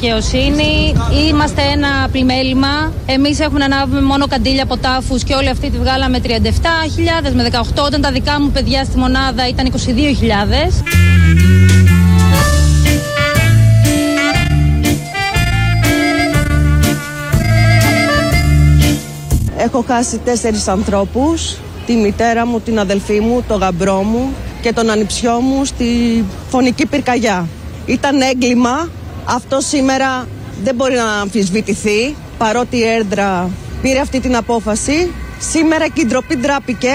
και η δικαιοσύνη. Είμαστε ένα πλημέλημα. Εμείς έχουμε να ανάβουμε μόνο καντήλια από τάφου και όλη αυτή τη βγάλαμε 37.000 με 18, όταν τα δικά μου παιδιά στη μονάδα ήταν 22.000. Έχω χάσει τέσσερις ανθρώπους, τη μητέρα μου, την αδελφή μου, το γαμπρό μου και τον ανιψιό μου στη φωνική πυρκαγιά. Ήταν έγκλημα, αυτό σήμερα δεν μπορεί να αμφισβητηθεί, παρότι η Έρντρα πήρε αυτή την απόφαση. Σήμερα και η ντροπή ντράπηκε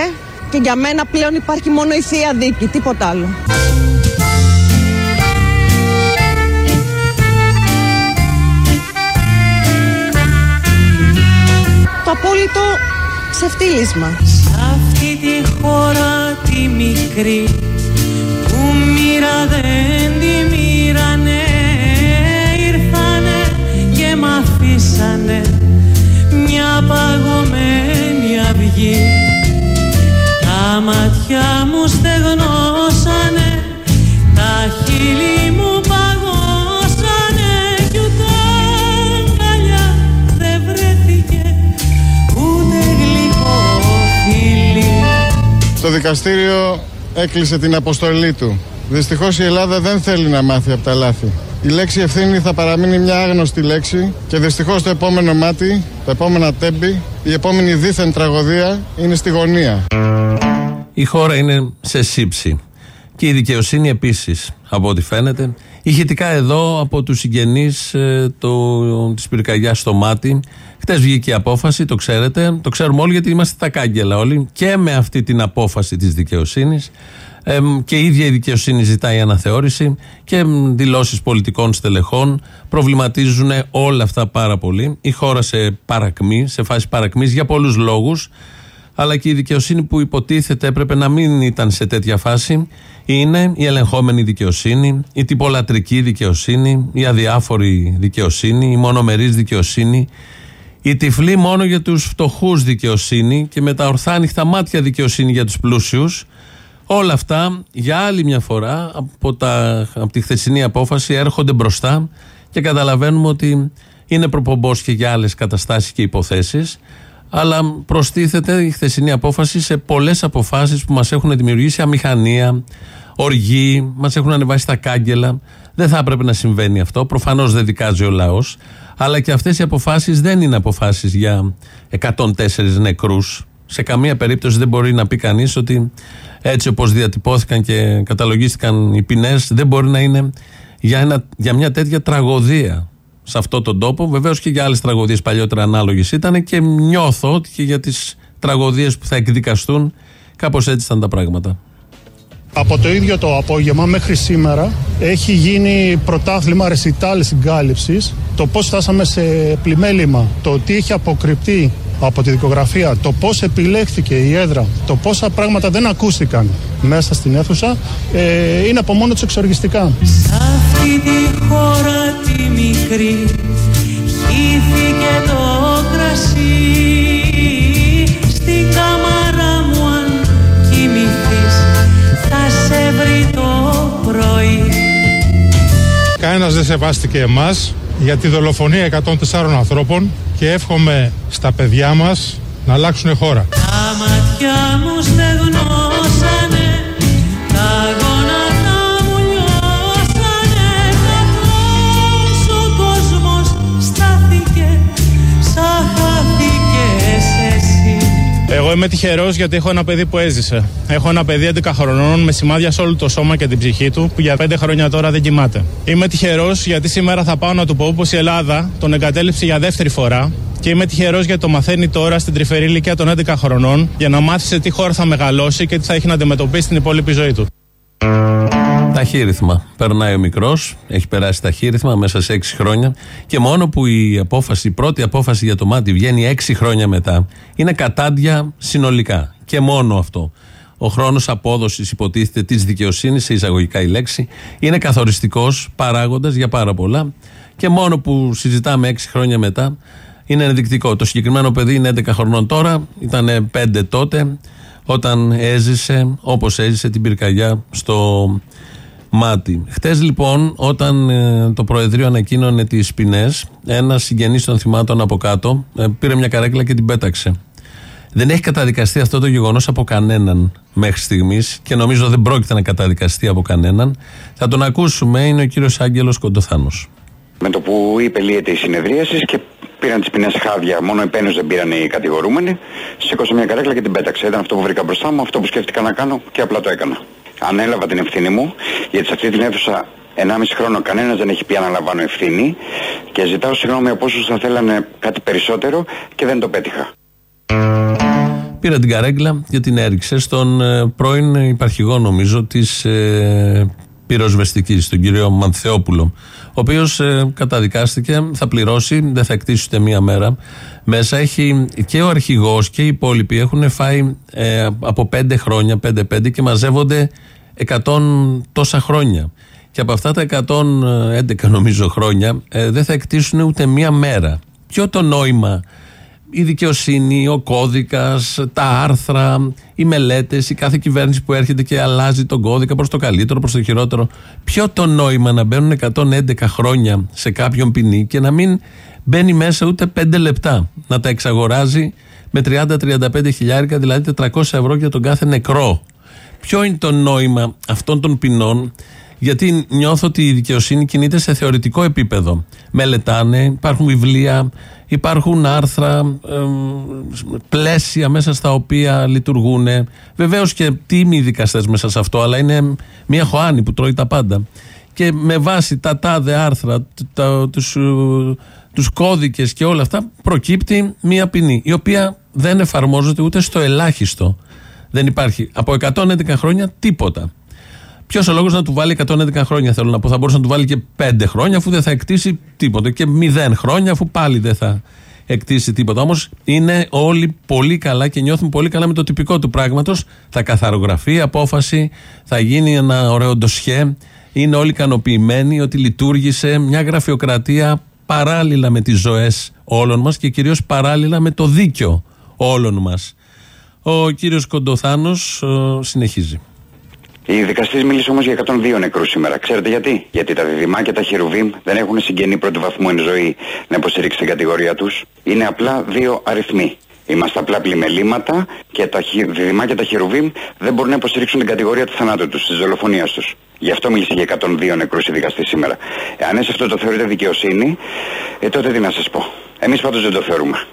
και για μένα πλέον υπάρχει μόνο η θεία δίκη, τίποτα άλλο. το απόλυτο ξεφτύλισμα. Σ' αυτή τη χώρα τη μικρή που μοίρα δεν αφήσανε μια παγωμένη αυγή τα μάτια μου στεγνώσανε τα χείλη μου Το δικαστήριο έκλεισε την αποστολή του. Δυστυχώς η Ελλάδα δεν θέλει να μάθει από τα λάθη. Η λέξη ευθύνη θα παραμείνει μια άγνωστη λέξη και δυστυχώς το επόμενο μάτι, τα επόμενα τέμπη, η επόμενη δίθεν τραγωδία είναι στη γωνία. Η χώρα είναι σε σύψη. Και η δικαιοσύνη επίσης, από ό,τι φαίνεται. Ηχητικά εδώ από τους συγγενείς ε, της πυρκαγιάς στο μάτι. Χτες βγήκε η απόφαση, το ξέρετε. Το ξέρουμε όλοι γιατί είμαστε τα κάγκελα όλοι. Και με αυτή την απόφαση της δικαιοσύνης. Ε, και η ίδια η δικαιοσύνη ζητάει αναθεώρηση και δηλώσεις πολιτικών στελεχών προβληματίζουν όλα αυτά πάρα πολύ. Η χώρα σε παρακμή, σε φάση παρακμής για πολλούς λόγους αλλά και η δικαιοσύνη που υποτίθεται έπρεπε να μην ήταν σε τέτοια φάση είναι η ελεγχόμενη δικαιοσύνη, η τυπολατρική δικαιοσύνη, η αδιάφορη δικαιοσύνη, η μονομερής δικαιοσύνη, η τυφλή μόνο για τους φτωχούς δικαιοσύνη και με τα ορθά ανοιχτά μάτια δικαιοσύνη για τους πλούσιους. Όλα αυτά για άλλη μια φορά από, τα, από τη χθεσινή απόφαση έρχονται μπροστά και καταλαβαίνουμε ότι είναι προπομπός και για άλλες καταστάσεις και υποθέσεις αλλά προστίθεται η χθεσινή απόφαση σε πολλές αποφάσεις που μας έχουν δημιουργήσει αμηχανία, οργή, μας έχουν ανεβάσει τα κάγκελα. Δεν θα έπρεπε να συμβαίνει αυτό. Προφανώς δεν δικάζει ο λαός. Αλλά και αυτές οι αποφάσεις δεν είναι αποφάσεις για 104 νεκρούς. Σε καμία περίπτωση δεν μπορεί να πει κανείς ότι έτσι όπως διατυπώθηκαν και καταλογίστηκαν οι ποινές, δεν μπορεί να είναι για, ένα, για μια τέτοια τραγωδία σε αυτόν τον τόπο. Βεβαίως και για άλλες τραγωδίες παλιότερα ανάλογες ήταν και νιώθω ότι και για τις τραγωδίες που θα εκδικαστούν κάπως έτσι ήταν τα πράγματα. Από το ίδιο το απόγευμα μέχρι σήμερα έχει γίνει πρωτάθλημα ρεσιτάλ συγκάλυψης. Το πώς φτάσαμε σε πλημέλημα, το τι έχει αποκρυπτεί από τη δικογραφία, το πώς επιλέχθηκε η έδρα, το πόσα πράγματα δεν ακούστηκαν μέσα στην αίθουσα, ε, είναι από μόνο του εξοργιστικά. Σε αυτή τη χώρα τη μικρή, χύθηκε το κρασί. Στην κάμαρα μου, αν κοιμηθείς, θα σε βρει το πρωί. Κανένας δεν σεβάστηκε εμάς για τη δολοφονία 104 ανθρώπων και εύχομαι στα παιδιά μας να αλλάξουν χώρα. Τα μάτια μου στεγνώσανε, είμαι τυχερός γιατί έχω ένα παιδί που έζησε. Έχω ένα παιδί 11 χρονών με σημάδια σε όλο το σώμα και την ψυχή του που για 5 χρόνια τώρα δεν κοιμάται. Είμαι τυχερός γιατί σήμερα θα πάω να του πω πως η Ελλάδα τον εγκατέλειψε για δεύτερη φορά και είμαι τυχερός γιατί το μαθαίνει τώρα στην τρυφερή ηλικία των 11 χρονών για να μάθει σε τι χώρα θα μεγαλώσει και τι θα έχει να αντιμετωπίσει την υπόλοιπη ζωή του. Ταχύρυθμα. Περνάει ο μικρός, έχει περάσει ταχύρυθμα μέσα σε 6 χρόνια και μόνο που η απόφαση, η πρώτη απόφαση για το μάτι βγαίνει 6 χρόνια μετά, είναι κατάντια συνολικά. Και μόνο αυτό. Ο χρόνος απόδοσης, υποτίθεται, της δικαιοσύνης, σε εισαγωγικά η λέξη, είναι καθοριστικός παράγοντας για πάρα πολλά. Και μόνο που συζητάμε 6 χρόνια μετά, είναι ενδεικτικό. Το συγκεκριμένο παιδί είναι 11 χρονών τώρα, ήταν 5 τότε, όταν έζησε, όπως έζησε την πυρκαγιά στο μάτι. Χτες λοιπόν, όταν ε, το Προεδρείο ανακοίνωνε τις ποινές, ένας συγγενής των θυμάτων από κάτω ε, πήρε μια καρέκλα και την πέταξε. Δεν έχει καταδικαστεί αυτό το γεγονός από κανέναν μέχρι στιγμής και νομίζω δεν πρόκειται να καταδικαστεί από κανέναν. Θα τον ακούσουμε, είναι ο κύριος Άγγελος Κοντοθάνος. Με το που είπε λύεται η συνεδρίαση και πήραν τις ποινές χάδια, μόνο επένου δεν πήραν οι κατηγορούμενοι, σήκωσα μια καρέκλα και την πέταξε. Ήταν αυτό που βρήκα μπροστά μου, αυτό που σκέφτηκα να κάνω και απλά το έκανα. Ανέλαβα την ευθύνη μου, γιατί σε αυτή την αίθουσα 1,5 χρόνο κανένας δεν έχει πει αναλαμβάνω ευθύνη και ζητάω συγγνώμη από όσους θα θέλανε κάτι περισσότερο και δεν το πέτυχα. Πήρα την καρέγκλα και την έριξε στον ε, πρώην υπαρχηγό νομίζω της ε, πυροσβεστικής, τον κύριο Μανθεόπουλο ο οποίος ε, καταδικάστηκε, θα πληρώσει, δεν θα εκτίσει ούτε μία μέρα. Μέσα έχει και ο αρχηγός και οι υπόλοιποι έχουν φάει ε, από πέντε χρόνια, πέντε-πέντε και μαζεύονται εκατόν τόσα χρόνια. Και από αυτά τα 111 νομίζω χρόνια ε, δεν θα εκτίσουν ούτε μία μέρα. Ποιο το νόημα η δικαιοσύνη, ο κώδικας, τα άρθρα, οι μελέτες, η κάθε κυβέρνηση που έρχεται και αλλάζει τον κώδικα προς το καλύτερο, προς το χειρότερο. Ποιο το νόημα να μπαίνουν 111 χρόνια σε κάποιον ποινή και να μην μπαίνει μέσα ούτε 5 λεπτά. Να τα εξαγοράζει με 30-35 χιλιάρικα, δηλαδή 400 ευρώ για τον κάθε νεκρό. Ποιο είναι το νόημα αυτών των ποινών, γιατί νιώθω ότι η δικαιοσύνη κινείται σε θεωρητικό επίπεδο. Μελετάνε, υπάρχουν βιβλία, Υπάρχουν άρθρα, πλαίσια μέσα στα οποία λειτουργούν. Βεβαίως και τίμοι δικαστές μέσα σε αυτό, αλλά είναι μια χωάνη που τρώει τα πάντα. Και με βάση τα τάδε άρθρα, τα, τους, τους κώδικες και όλα αυτά προκύπτει μια ποινή η οποία δεν εφαρμόζεται ούτε στο ελάχιστο. Δεν υπάρχει από 111 χρόνια τίποτα. Ποιος ο λόγος να του βάλει 111 χρόνια, θέλω να πω. Θα μπορούσε να του βάλει και 5 χρόνια, αφού δεν θα εκτίσει τίποτα. Και 0 χρόνια, αφού πάλι δεν θα εκτίσει τίποτα. Όμως είναι όλοι πολύ καλά και νιώθουν πολύ καλά με το τυπικό του πράγματος. Θα καθαρογραφεί η απόφαση, θα γίνει ένα ωραίο ντοσιέ. Είναι όλοι ικανοποιημένοι ότι λειτουργήσε μια γραφειοκρατία παράλληλα με τις ζωές όλων μας και κυρίως παράλληλα με το δίκιο όλων μας. Ο κύριος Κοντοθάνος ε, συνεχίζει. Η δικαστή μίλησε όμως για 102 νεκρούς σήμερα. Ξέρετε γιατί; Γιατί τα διδυμά και τα χερουβίμ δεν έχουν συγγενή πρώτη βαθμού εν ζωή να υποστηρίξει την κατηγορία τους. Είναι απλά δύο αριθμοί. Είμαστε απλά πλημελήματα και τα διδυμά και τα χερουβίμ δεν μπορούν να υποστηρίξουν την κατηγορία του θανάτου τους, της δολοφονίας τους. Γι' αυτό μίλησε για 102 νεκρούς η δικαστή σήμερα. Εάν αυτό το θεωρείτε δικαιοσύνη, ε, τότε τι να σας πω. Εμείς πάντως δεν το θεωρούμε.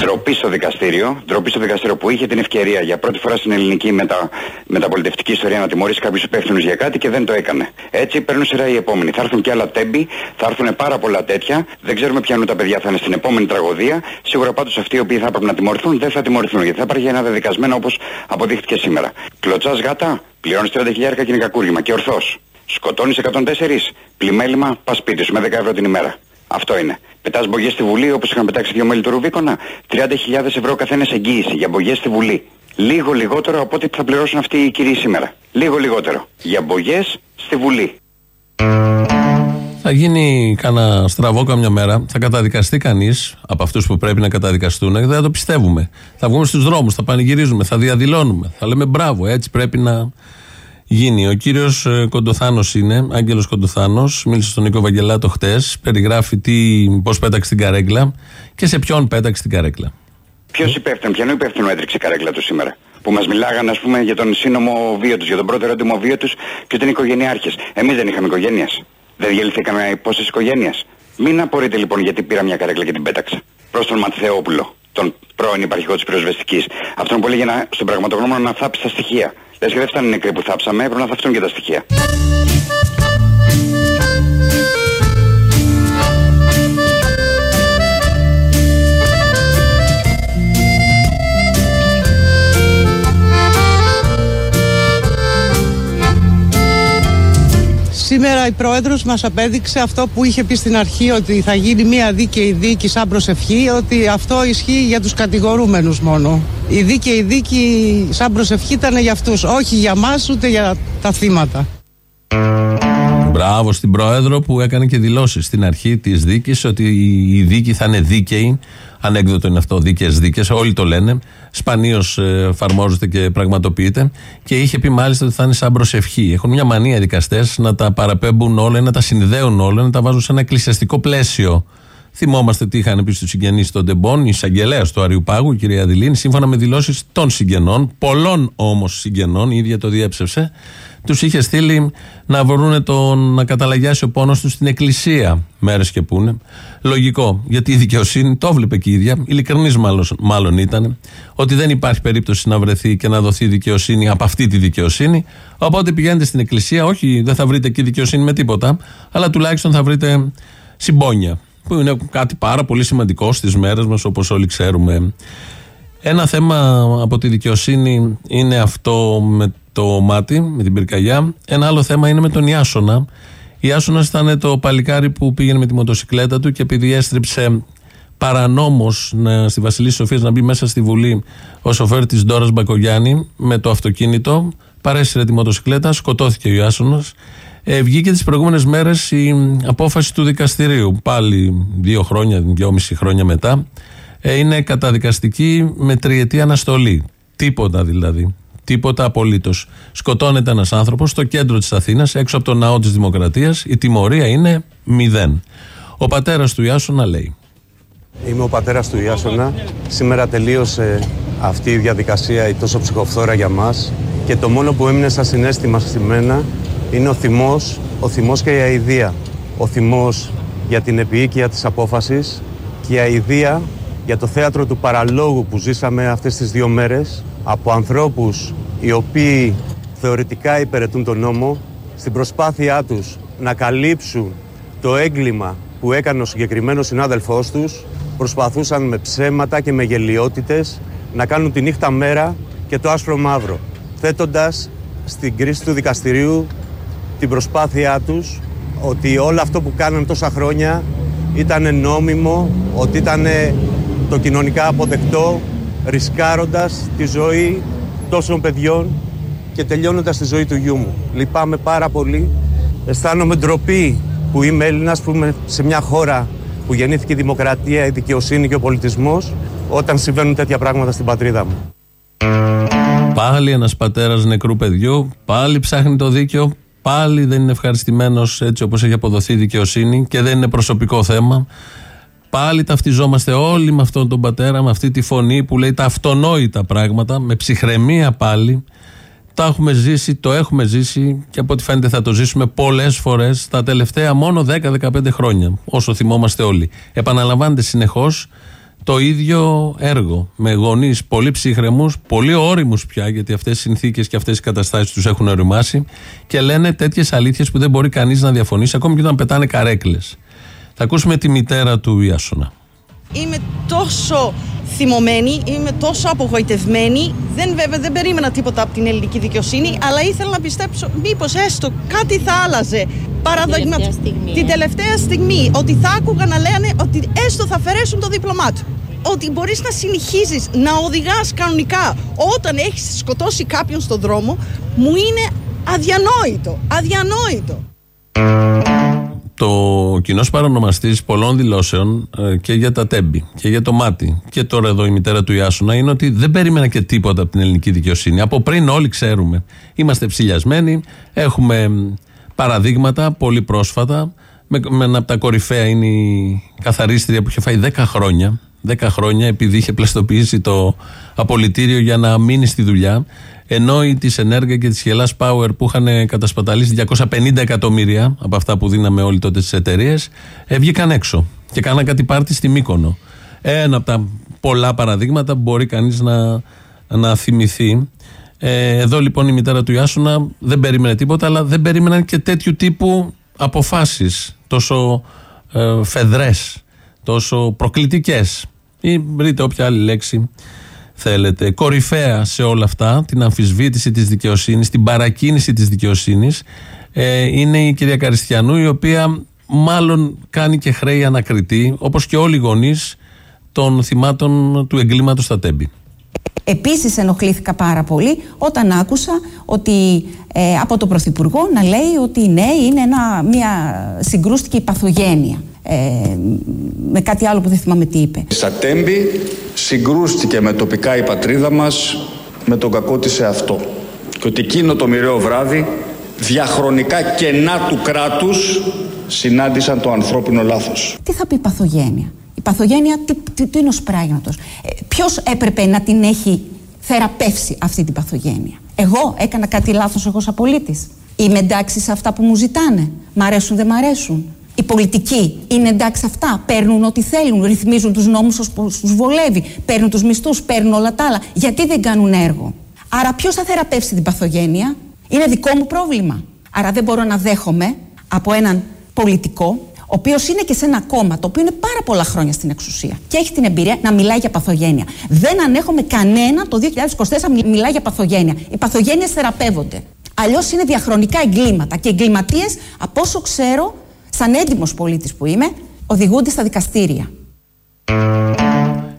Ντροπή στο δικαστήριο, ντροπή στο δικαστήριο που είχε την ευκαιρία για πρώτη φορά στην ελληνική μετα, μεταπολιτευτική ιστορία να τιμωρήσει κάποιους υπεύθυνους για κάτι και δεν το έκανε. Έτσι παίρνουν σειρά οι επόμενοι. Θα έρθουν και άλλα τέμπη, θα έρθουν πάρα πολλά τέτοια. Δεν ξέρουμε ποιανού τα παιδιά θα είναι στην επόμενη τραγωδία. Σίγουρα πάντως αυτοί οι οποίοι θα έπρεπε να τιμωρηθούν δεν θα τιμωρηθούν γιατί θα υπάρχει ένα δεδικασμένο όπως αποδείχθηκε σήμερα. Κλωτσάς γάτα, πληρώνεις 30.000 και είναι κακούργημα και ορθώς. Σκοτώνεις 104, πλημέλημα, πα σπίτι σου με 10 ευρώ την ημέρα. Αυτό είναι. Πετάς μπογιέ στη Βουλή όπως είχαν πετάξει δύο μέλη του Ρουβίκονα. 30.000 ευρώ καθένας εγγύηση για μπογιέ στη Βουλή. Λίγο λιγότερο από ό,τι θα πληρώσουν αυτοί οι κύριοι σήμερα. Λίγο λιγότερο. Για μπογιέ στη Βουλή. Θα γίνει κανένα στραβό καμιά μέρα. Θα καταδικαστεί κανείς από αυτούς που πρέπει να καταδικαστούν και δεν θα το πιστεύουμε. Θα βγούμε στους δρόμους, θα πανηγυρίζουμε, θα διαδηλώνουμε. Θα λέμε μπράβο, έτσι πρέπει να γίνει. Ο κύριος ε, Κοντοθάνος είναι, Άγγελος Κοντοθάνος, μίλησε στον Νίκο Βαγγελάτο χτες, περιγράφει πώς πέταξε την καρέκλα και σε ποιον πέταξε την καρέκλα. Ποιος υπεύθυνο, ποιον υπεύθυνο έτρεξε η καρέκλα του σήμερα; Που μας μιλάγανε, ας πούμε, για τον σύνομο βίο τους, για τον πρώτο ερώτημα βίο τους και την οικογενειάρχε. Εμείς δεν είχαμε οικογένειε. Δεν διαλυθήκαμε πόσε οικογένειε. Μην απορείτε λοιπόν γιατί πήρα μια καρέκλα και την πέταξα. Προς τον Ματθεόπουλο, τον πρώην υπαρχικό της πυροσβεστικής. Αυτόν που έλεγε να, στον πραγματογνώμονα να θάψει τα στοιχεία. Λες και δεν φτάνει νεκροί που θάψαμε, έπρεπε να θαυτούν και τα στοιχεία. Σήμερα η Πρόεδρος μας απέδειξε αυτό που είχε πει στην αρχή ότι θα γίνει μια δίκαιη δίκη σαν προσευχή ότι αυτό ισχύει για τους κατηγορούμενους μόνο. Η δίκαιη δίκη σαν προσευχή ήταν για αυτούς, όχι για μας ούτε για τα θύματα. Μπράβο στην Πρόεδρο που έκανε και δηλώσεις στην αρχή της δίκης ότι η δίκη θα είναι δίκαιη. Ανέκδοτο είναι αυτό, δίκαιες δίκες. Όλοι το λένε. Σπανίως εφαρμόζεται και πραγματοποιείται. Και είχε πει μάλιστα ότι θα είναι σαν προσευχή. Έχουν μια μανία οι δικαστές να τα παραπέμπουν όλα, να τα συνδέουν όλα, να τα βάζουν σε ένα εκκλησιαστικό πλαίσιο. Θυμόμαστε τι είχαν πει στους συγγενείς των Ντεμπών, η εισαγγελέα του Αριουπάγου, η κυρία Αδηλίνη, σύμφωνα με δηλώσεις των συγγενών, πολλών όμως συγγενών, η ίδια το διέψευσε, τους είχε στείλει να βρουν τον, να καταλαγιάσει ο πόνος τους στην εκκλησία. Μέρες και πούνε. Λογικό, γιατί η δικαιοσύνη το έβλεπε και η ίδια, ειλικρινής μάλλον, μάλλον ήταν, ότι δεν υπάρχει περίπτωση να βρεθεί και να δοθεί δικαιοσύνη από αυτή τη δικαιοσύνη. Οπότε πηγαίνετε στην εκκλησία, όχι, δεν θα βρείτε εκεί δικαιοσύνη με τίποτα, αλλά τουλάχιστον θα βρείτε συμπόνια που είναι κάτι πάρα πολύ σημαντικό στις μέρες μας όπως όλοι ξέρουμε. Ένα θέμα από τη δικαιοσύνη είναι αυτό με το μάτι, με την πυρκαγιά. Ένα άλλο θέμα είναι με τον Ιάσονα. Ιάσονας ήταν το παλικάρι που πήγαινε με τη μοτοσυκλέτα του και επειδή έστριψε παρανόμως στη Βασιλής Σοφίας να μπει μέσα στη Βουλή ο σοφέρ της Ντόρας Μπακογιάννη με το αυτοκίνητο, παρέσυρε τη μοτοσυκλέτα, σκοτώθηκε ο Ιάσονας. Ε, βγήκε τις προηγούμενες μέρες η απόφαση του δικαστηρίου. Πάλι δύο χρόνια, δυόμιση χρόνια μετά. Ε, είναι καταδικαστική με τριετή αναστολή. Τίποτα δηλαδή. Τίποτα απολύτως. Σκοτώνεται ένας άνθρωπος στο κέντρο της Αθήνας, έξω από το ναό της Δημοκρατίας. Η τιμωρία είναι μηδέν. Ο πατέρας του Ιάσονα λέει. Είμαι ο πατέρας του Ιάσονα. Σήμερα τελείωσε αυτή η διαδικασία η τόσο ψυχοφθόρα για μας και το μόνο που έμεινε σαν συνέστημα στη μένα είναι ο θυμός, ο θυμός και η αηδία. Ο θυμός για την επιοίκεια της απόφασης και η αηδία για το θέατρο του παραλόγου που ζήσαμε αυτές τις δύο μέρες από ανθρώπους οι οποίοι θεωρητικά υπηρετούν τον νόμο στην προσπάθειά τους να καλύψουν το έγκλημα που έκανε ο συγκεκριμένος συνάδελφός τους προσπαθούσαν με ψέματα και με γελιότητες να κάνουν τη νύχτα μέρα και το άσπρο μαύρο θέτοντας στην κρίση του δικαστηρίου την προσπάθειά τους ότι όλο αυτό που κάνανε τόσα χρόνια ήταν νόμιμο, ότι ήταν το κοινωνικά αποδεκτό, ρισκάροντας τη ζωή τόσων παιδιών και τελειώνοντας τη ζωή του γιού μου. Λυπάμαι πάρα πολύ. Αισθάνομαι ντροπή που είμαι Έλληνας, που είμαι σε μια χώρα που γεννήθηκε η δημοκρατία, η δικαιοσύνη και ο πολιτισμός, όταν συμβαίνουν τέτοια πράγματα στην πατρίδα μου. Πάλι ένας πατέρας νεκρού παιδιού, πάλι ψάχνει το δίκαιο, πάλι δεν είναι ευχαριστημένος έτσι όπως έχει αποδοθεί η δικαιοσύνη και δεν είναι προσωπικό θέμα. Πάλι ταυτιζόμαστε όλοι με αυτόν τον πατέρα, με αυτή τη φωνή που λέει τα αυτονόητα πράγματα, με ψυχραιμία πάλι. Τα έχουμε ζήσει, το έχουμε ζήσει και από ό,τι φαίνεται θα το ζήσουμε πολλές φορές τα τελευταία μόνο 10-15 χρόνια, όσο θυμόμαστε όλοι. Επαναλαμβάνεται συνεχώς το ίδιο έργο. Με γονείς πολύ ψύχρεμους, πολύ όριμους πια, γιατί αυτές οι συνθήκες και αυτές οι καταστάσεις τους έχουν οριμάσει και λένε τέτοιες αλήθειες που δεν μπορεί κανείς να διαφωνήσει, ακόμη και όταν πετάνε καρέκλες. Θα ακούσουμε τη μητέρα του Ιάσονα. Είμαι τόσο θυμωμένη, είμαι τόσο απογοητευμένη. Δεν, βέβαια, δεν περίμενα τίποτα από την ελληνική δικαιοσύνη, αλλά ήθελα να πιστέψω μήπως έστω κάτι θα άλλαζε. Παραδείγμα, την τελευταία στιγμή, ότι θα άκουγα να λένε ότι έστω θα αφαιρέσουν το δίπλωμά του. Ότι μπορείς να συνεχίζεις να οδηγάς κανονικά όταν έχεις σκοτώσει κάποιον στον δρόμο, μου είναι αδιανόητο. Αδιανόητο το κοινό παρονομαστής πολλών δηλώσεων ε, και για τα τέμπη και για το μάτι και τώρα εδώ η μητέρα του Ιάσουνα είναι ότι δεν περίμενα και τίποτα από την ελληνική δικαιοσύνη. Από πριν όλοι ξέρουμε. Είμαστε ψηλιασμένοι, έχουμε παραδείγματα πολύ πρόσφατα. Με, με ένα από τα κορυφαία είναι η καθαρίστρια που είχε φάει 10 χρόνια. 10 χρόνια επειδή είχε πλαστοποιήσει το απολυτήριο για να μείνει στη δουλειά. Ενώ οι της Ενέργεια και της Hellas Power που είχαν κατασπαταλήσει 250 εκατομμύρια από αυτά που δίναμε όλοι τότε στις εταιρείες, ε, βγήκαν έξω και κάναν κάτι πάρτι στη Μύκονο. Ένα από τα πολλά παραδείγματα που μπορεί κανείς να, να θυμηθεί. Ε, εδώ λοιπόν η μητέρα του Ιάσουνα δεν περίμενε τίποτα, αλλά δεν περίμεναν και τέτοιου τύπου αποφάσεις τόσο ε, φεδρές, τόσο προκλητικές. Ή βρείτε όποια άλλη λέξη θέλετε. Κορυφαία σε όλα αυτά, την αμφισβήτηση της δικαιοσύνης, την παρακίνηση της δικαιοσύνης, ε, είναι η κυρία Καριστιανού, η οποία μάλλον κάνει και χρέη ανακριτή, όπως και όλοι οι γονείς των θυμάτων του εγκλήματος στα τέμπη. Επίσης ενοχλήθηκα πάρα πολύ όταν άκουσα ότι ε, από τον Πρωθυπουργό να λέει ότι ναι είναι ένα, μια συγκρούστικη παθογένεια. Ε, με κάτι άλλο που δεν θυμάμαι τι είπε. Στα Τέμπη συγκρούστηκε με τοπικά η πατρίδα μας με τον κακό της σε αυτό. Και ότι εκείνο το μοιραίο βράδυ διαχρονικά κενά του κράτους συνάντησαν το ανθρώπινο λάθος. Τι θα πει παθογένεια; Η παθογένεια τι, τι, τι είναι ο σπράγματος. Ε, ποιος έπρεπε να την έχει θεραπεύσει αυτή την παθογένεια; Εγώ έκανα κάτι λάθος εγώ σαν πολίτης. Είμαι εντάξει σε αυτά που μου ζητάνε. Μ' αρέσουν δεν μ' αρέσουν. Οι πολιτικοί είναι εντάξει αυτά. Παίρνουν ό,τι θέλουν. Ρυθμίζουν τους νόμους όσο τους βολεύει. Παίρνουν τους μισθούς, παίρνουν όλα τα άλλα. Γιατί δεν κάνουν έργο; Άρα, ποιος θα θεραπεύσει την παθογένεια, είναι δικό μου πρόβλημα. Άρα, δεν μπορώ να δέχομαι από έναν πολιτικό, ο οποίος είναι και σε ένα κόμμα, το οποίο είναι πάρα πολλά χρόνια στην εξουσία και έχει την εμπειρία να μιλάει για παθογένεια. Δεν ανέχομαι κανένα το 2024 μιλάει για παθογένεια. Οι παθογένειες θεραπεύονται. Αλλιώς είναι διαχρονικά εγκλήματα. Και εγκληματίες, από όσο ξέρω, σαν έντιμος πολίτης που είμαι, οδηγούνται στα δικαστήρια.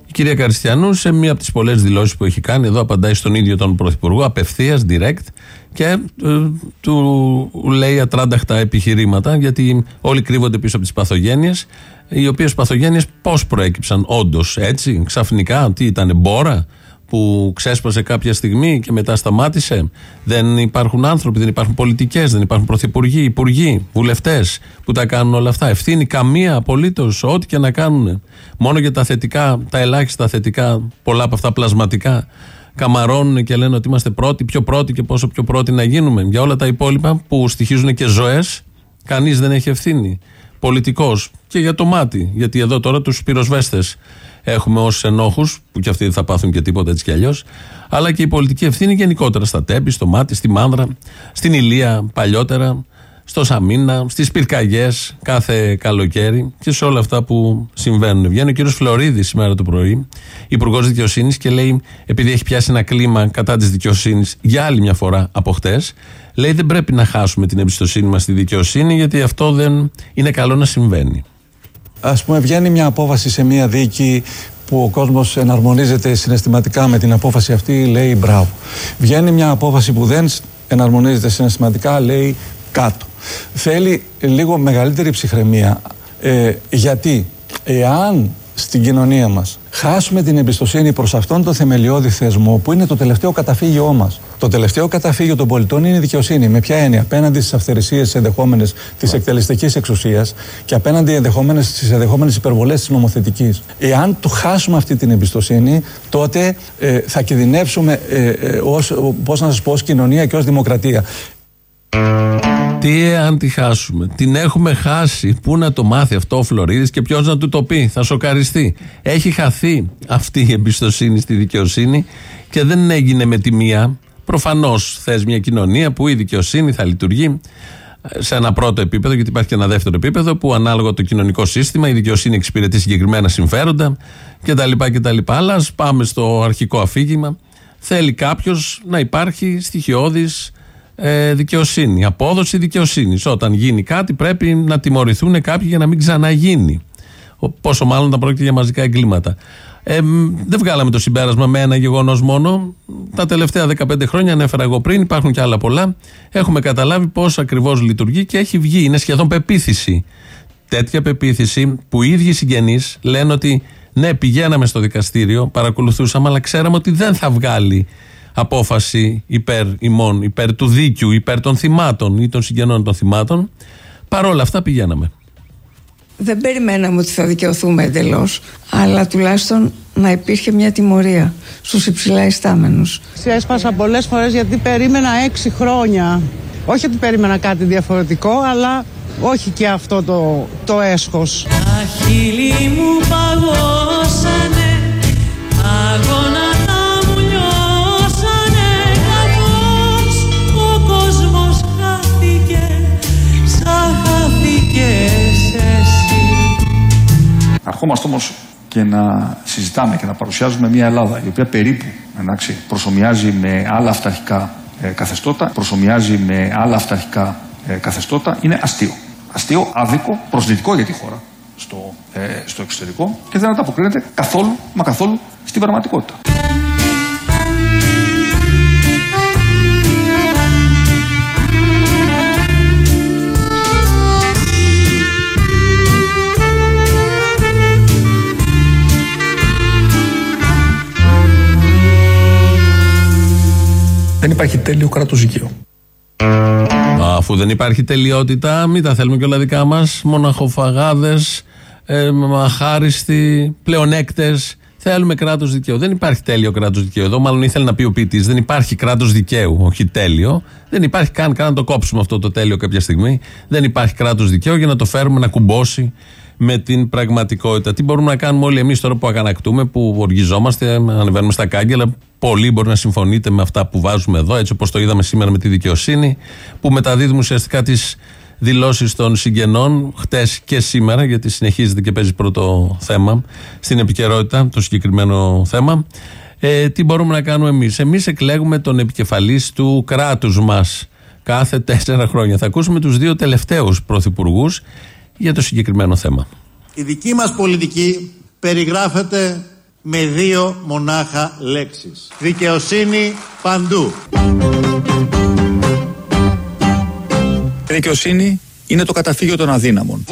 Η κυρία Καριστιανού, σε μία από τις πολλές δηλώσεις που έχει κάνει, εδώ απαντάει στον ίδιο τον Πρωθυπουργό, απευθείας, direct, και ε, του λέει ατράνταχτα επιχειρήματα, γιατί όλοι κρύβονται πίσω από τις παθογένειες, οι οποίες παθογένειες πώς προέκυψαν, όντως έτσι, ξαφνικά, τι ήταν, μπόρα, που ξέσπασε κάποια στιγμή και μετά σταμάτησε. Δεν υπάρχουν άνθρωποι, δεν υπάρχουν πολιτικές, δεν υπάρχουν πρωθυπουργοί, υπουργοί, βουλευτές που τα κάνουν όλα αυτά. Ευθύνη καμία απολύτως, ό,τι και να κάνουν. Μόνο για τα θετικά, τα ελάχιστα θετικά, πολλά από αυτά πλασματικά, καμαρώνουν και λένε ότι είμαστε πρώτοι, πιο πρώτοι και πόσο πιο πρώτοι να γίνουμε. Για όλα τα υπόλοιπα που στοιχίζουν και ζωές, κανείς δεν έχει ευθύνη. Πολιτικός και για το μάτι. Γιατί εδώ τώρα τους πυροσβέστες έχουμε ως ενόχους, που και αυτοί δεν θα πάθουν και τίποτα έτσι κι αλλιώς, αλλά και η πολιτική ευθύνη γενικότερα στα τέμπη, στο μάτι, στη μάνδρα, στην ηλία παλιότερα, στο Σαμίνα, στις πυρκαγιές κάθε καλοκαίρι και σε όλα αυτά που συμβαίνουν. Βγαίνει ο κύριος Φλωρίδης σήμερα το πρωί, υπουργός δικαιοσύνης, και λέει, επειδή έχει πιάσει ένα κλίμα κατά της δικαιοσύνης για άλλη μια φορά από χτες, λέει δεν πρέπει να χάσουμε την εμπιστοσύνη μας στη δικαιοσύνη, γιατί αυτό δεν είναι καλό να συμβαίνει. Α πούμε, βγαίνει μια απόφαση σε μια δίκη που ο κόσμος εναρμονίζεται συναισθηματικά με την απόφαση αυτή, λέει μπράβο. Βγαίνει μια απόφαση που δεν εναρμονίζεται συναισθηματικά, λέει κάτω. Θέλει λίγο μεγαλύτερη ψυχραιμία. Ε, γιατί, εάν στην κοινωνία μας χάσουμε την εμπιστοσύνη προς αυτόν τον θεμελιώδη θεσμό που είναι το τελευταίο καταφύγιό μας. Το τελευταίο καταφύγιο των πολιτών είναι η δικαιοσύνη. Με ποια έννοια, απέναντι στις αυθαιρεσίες ενδεχόμενες της εκτελεστικής εξουσίας και απέναντι ενδεχόμενες, στις ενδεχόμενες υπερβολές της νομοθετικής. Εάν του χάσουμε αυτή την εμπιστοσύνη, τότε ε, θα κινδυνεύσουμε ε, ε, ως, πώς να σας πω, ως κοινωνία και ως δημοκρατία. Τι αν τη χάσουμε. Την έχουμε χάσει. Πού να το μάθει αυτό ο Φλωρίδης και ποιος να του το πει. Θα σοκαριστεί. Έχει χαθεί αυτή η εμπιστοσύνη στη δικαιοσύνη και δεν έγινε με τη μία. Προφανώς θες μια κοινωνία που η δικαιοσύνη θα λειτουργεί σε ένα πρώτο επίπεδο, γιατί υπάρχει και ένα δεύτερο επίπεδο, που ανάλογα το κοινωνικό σύστημα η δικαιοσύνη εξυπηρετεί συγκεκριμένα συμφέροντα κτλ. κτλ. Αλλά ας πάμε στο αρχικό αφήγημα. Θέλει κάποιος να υπάρχει στοιχειώδης ε, δικαιοσύνη. Απόδοση δικαιοσύνης. Όταν γίνει κάτι, πρέπει να τιμωρηθούν κάποιοι για να μην ξαναγίνει. Πόσο μάλλον όταν πρόκειται για μαζικά εγκλήματα. Ε, δεν βγάλαμε το συμπέρασμα με ένα γεγονός μόνο. Τα τελευταία 15 χρόνια, ανέφερα εγώ πριν, υπάρχουν και άλλα πολλά. Έχουμε καταλάβει πώς ακριβώς λειτουργεί και έχει βγει. Είναι σχεδόν πεποίθηση. Τέτοια πεποίθηση που οι ίδιοι συγγενείς λένε ότι ναι, πηγαίναμε στο δικαστήριο, παρακολουθούσαμε, αλλά ξέραμε ότι δεν θα βγάλει απόφαση υπέρ ημών, υπέρ του δίκαιου, υπέρ των θυμάτων ή των συγγενών των θυμάτων. Παρόλα αυτά πηγαίναμε. Δεν περιμέναμε ότι θα δικαιωθούμε εντελώς, αλλά τουλάχιστον να υπήρχε μια τιμωρία στους υψηλά ιστάμενους. Έσπασα πολλές φορές γιατί περίμενα έξι χρόνια. Όχι ότι περίμενα κάτι διαφορετικό, αλλά όχι και αυτό το, το έσχος. Τα χείλη μου παγώσανε, αγώνα Αρχόμαστε όμως και να συζητάμε και να παρουσιάζουμε μια Ελλάδα η οποία περίπου εντάξει, προσωμιάζει με άλλα αυταρχικά ε, καθεστώτα, προσωμιάζει με άλλα αυταρχικά ε, καθεστώτα, είναι αστείο. Αστείο, άδικο, προσδυτικό για τη χώρα στο, ε, στο εξωτερικό και δεν ανταποκρίνεται καθόλου, μα καθόλου στην πραγματικότητα. Δεν υπάρχει τέλειο κράτος δικαίου. Αφού δεν υπάρχει τελειότητα, μην τα θέλουμε και όλα δικά μας. Μοναχοφαγάδες, ε, μαχάριστοι, πλεονέκτες. Θέλουμε κράτος δικαίου. Δεν υπάρχει τέλειο κράτος δικαίου. Εδώ, μάλλον ήθελε να πει ο ποιητή, δεν υπάρχει κράτος δικαίου. Όχι τέλειο. Δεν υπάρχει καν, καν να το κόψουμε αυτό το τέλειο κάποια στιγμή. Δεν υπάρχει κράτος δικαίου για να το φέρουμε να κουμπώσει με την πραγματικότητα. Τι μπορούμε να κάνουμε όλοι εμείς τώρα που αγανακτούμε, που οργιζόμαστε, ανεβαίνουμε στα κάγκελα. Πολλοί μπορεί να συμφωνείτε με αυτά που βάζουμε εδώ, έτσι όπως το είδαμε σήμερα με τη δικαιοσύνη, που μεταδίδουμε ουσιαστικά τις δηλώσεις των συγγενών χτες και σήμερα, γιατί συνεχίζεται και παίζει πρώτο θέμα στην επικαιρότητα, το συγκεκριμένο θέμα. Ε, τι μπορούμε να κάνουμε εμείς. Εμείς εκλέγουμε τον επικεφαλής του κράτους μας κάθε τέσσερα χρόνια. Θα ακούσουμε τους δύο τελευταίους πρωθυπουργούς για το συγκεκριμένο θέμα. Η δική μας πολιτική περιγράφεται με δύο μονάχα λέξεις. Δικαιοσύνη παντού. Η δικαιοσύνη είναι το καταφύγιο των αδύναμων.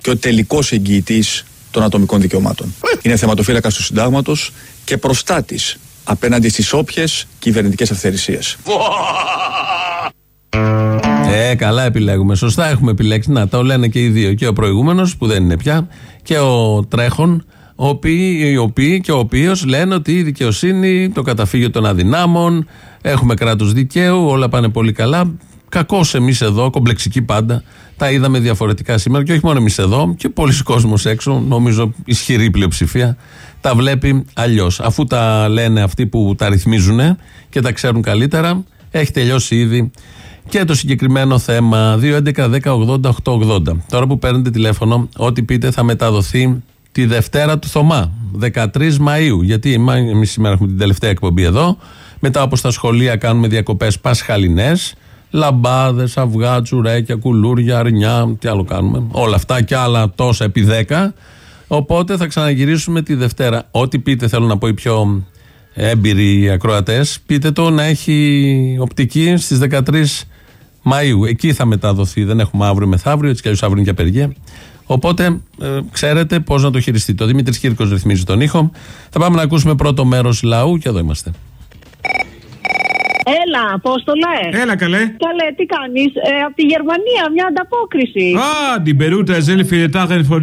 και ο τελικός εγγυητής των ατομικών δικαιωμάτων. Είναι θεματοφύλακας του συντάγματος και προστάτης απέναντι στις όποιες κυβερνητικές αυθαιρεσίες. Ε, καλά επιλέγουμε. Σωστά έχουμε επιλέξει. Να, το λένε και οι δύο. Και ο προηγούμενος που δεν είναι πια και ο τρέχον, ο οποίοι, οι οποίοι και ο οποίος λένε ότι η δικαιοσύνη, το καταφύγιο των αδυνάμων, έχουμε κράτος δικαίου, όλα πάνε πολύ καλά. Κακώς εμείς εδώ, κομπλεξικοί πάντα, τα είδαμε διαφορετικά σήμερα και όχι μόνο εμείς εδώ, και πολλοί κόσμοι έξω, νομίζω ισχυρή πλειοψηφία, τα βλέπει αλλιώς. Αφού τα λένε αυτοί που τα ρυθμίζουν και τα ξέρουν καλύτερα, έχει τελειώσει ήδη και το συγκεκριμένο θέμα 2.11.10.80.880. Τώρα που παίρνετε τηλέφωνο, ό,τι πείτε θα μεταδοθεί τη Δευτέρα του Θωμά, 13 Μαΐου. Γιατί εμείς σήμερα έχουμε την τελευταία εκπομπή εδώ. Μετά από στα σχολεία κάνουμε διακοπές πασχαλινές, λαμπάδες, αυγά, τσουρέκια, κουλούρια, αρνιά, τι άλλο κάνουμε. Όλα αυτά και άλλα τόσα επί 10. Οπότε θα ξαναγυρίσουμε τη Δευτέρα. Ό,τι πείτε θέλω να πω οι πιο έμπειροι ακροατές, πείτε το να έχει οπτική στις 13 Μαΐου. Εκεί θα μεταδοθεί. Δεν έχουμε αύριο μεθαύριο, έτσι κι αλλιώς αύριο είναι και απεργία. Οπότε ε, ξέρετε πώς να το χειριστείτε. Ο Δημήτρης Κύρκος ρυθμίζει τον ήχο. Θα πάμε να ακούσουμε πρώτο μέρος λαού και εδώ είμαστε. Έλα, Απόστολε. Έλα, καλέ. Καλέ, τι κάνεις; Ε, από τη Γερμανία, μια ανταπόκριση. Α, την Περούτα Ζέλφιλε Τάγεν von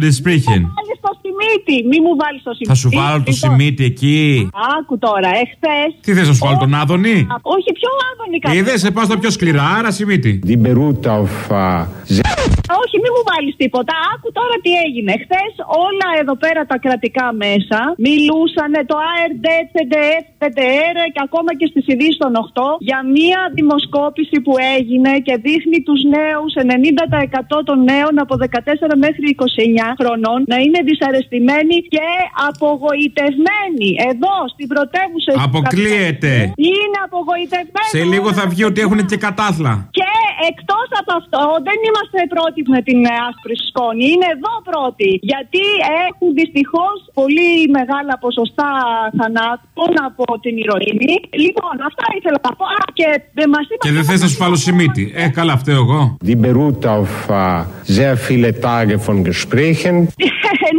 der Sprechen. Βάλει το σημείτι. Μη μου βάλεις το σημείτι. Θα σου βάλω το Λοιπόν, σημείτι εκεί. Άκου τώρα, εχθές. Τι θες να σου βάλω τον Άδωνη; Όχι, πιο άδωνη κάτι. Είδε, σε πάω στα πιο σκληρά, άρα σημείτι. Die beruht auf Όχι, μην μου βάλεις τίποτα. Άκου τώρα τι έγινε. Χθες όλα εδώ πέρα τα κρατικά μέσα μιλούσαν το ARD, CDF, PTR και ακόμα και στις ειδήσεις των 8 για μία δημοσκόπηση που έγινε και δείχνει τους νέους, 90% των νέων από 14 μέχρι 29 χρονών να είναι δυσαρεστημένοι και απογοητευμένοι. Εδώ στην πρωτεύουσα. της Αποκλείεται. Καπιταλίας, Είναι απογοητευμένοι. Σε λίγο θα βγει ότι έχουν και κατάθλα. Και εκτός από αυτό, δεν είμαστε πρώτοι με την ε, άσπρη σκόνη. Είναι εδώ πρώτοι. Γιατί έχουν δυστυχώς πολύ μεγάλα ποσοστά θανάτων από την ηρωίνη. Λοιπόν, αυτά ήθελα να πω. Α, και δεν μας είπα. Και δεν θες να σου βάλω σημείτι. Ε, καλά, φταίω εγώ. Die beruht auf äh, sehr viele Tage von Gesprächen.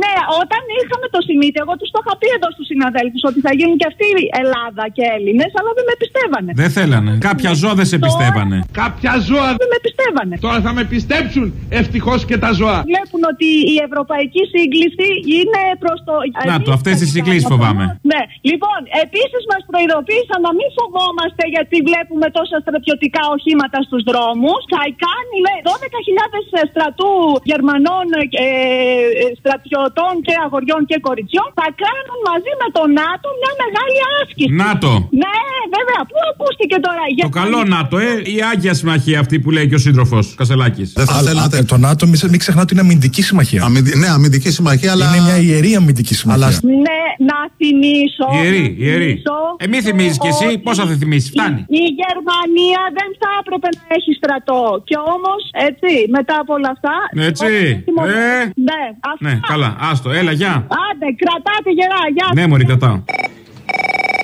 ναι, όταν είχαμε το σημείτι, εγώ τους το είχα πει εδώ στους συναδέλφους ότι θα γίνουν και αυτοί Ελλάδα και Έλληνες, αλλά δεν με πιστεύανε. Δεν θέλανε. Κάποια ζώα δεν σε πιστεύανε. Κάποια ζώα Δεν με πιστεύανε. Τώρα θα με πιστέψουν ευτυχώς και τα ζώα. Βλέπουν ότι η ευρωπαϊκή σύγκληση είναι προς το. Να το, αυτές τις συγκλήσει φοβάμαι. Ναι, λοιπόν, επίσης μας προειδοποίησαν να μην φοβόμαστε γιατί βλέπουμε τόσα στρατιωτικά οχήματα στους δρόμους. Θα κάνει, λέει, 12.000 στρατού Γερμανών ε, ε, στρατιωτών και αγοριών και κοριτσιών θα κάνουν μαζί με το ΝΑΤΟ μια μεγάλη άσκηση. ΝΑΤΟ. Ναι, βέβαια, πού ακούστηκε τώρα; Το καλό ΝΑΤΟ, ε, η άγια συμμαχία αυτή που λέει και ο σύντροφος Κασελάκης. Δεν θα θέλατε. Το ΝΑΤΟ, μην, μην ξεχνάτε ότι είναι αμυντική συμμαχία. ναι, αμυντική συμμαχία, αλλά. Είναι μια ιερή αμυντική συμμαχία. Ναι, να θυμίσω. Ιερή, να ιερή. θυμίσω Ε, μη θυμίζεις κι εσύ, ότι πώ θα θυμίσεις, φτάνει. Η Γερμανία δεν θα έπρεπε να έχει στρατό. Και όμως, έτσι, μετά από όλα αυτά. Έτσι. λοιπόν, Ε. Ναι, αυτά. Ναι, καλά, άστο, έλα, γεια. Άντε, κρατάτε γερά, γεια. Ναι, μωρή, κρατάω.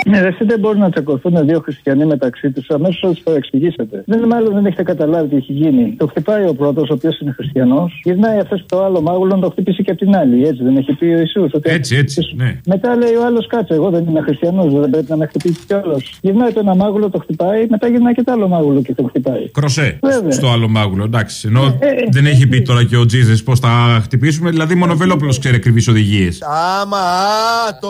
Ναι, εσύ δεν μπορεί να τσακωθούν δύο χριστιανοί μεταξύ τους. Αμέσως θα του παρεξηγήσετε. Δεν, μάλλον δεν έχετε καταλάβει τι έχει γίνει. Το χτυπάει ο πρώτος, ο οποίος είναι χριστιανός. Γυρνάει αυτός το άλλο μάγουλο να το χτυπήσει και από την άλλη. Έτσι δεν έχει πει ο Ισού. Έτσι, έτσι. Ναι. Μετά λέει ο άλλος κάτσε. Εγώ δεν είμαι χριστιανός, δεν πρέπει να με χτυπήσει κιόλας. Γυρνάει το ένα μάγουλο, το χτυπάει. Μετά γυρνάει και το άλλο μάγουλο και το χτυπάει. Κροσέ. Βέβαια. Στο άλλο μάγουλο, εντάξει. Ενώ Ε, ε, δεν έχει πει τώρα και ο Τζίζε πώς θα χτυπήσουμε. Δηλαδή, μόνο ο Βελόπουλος ξέρει ακριβείς οδηγίες. Άμα, το.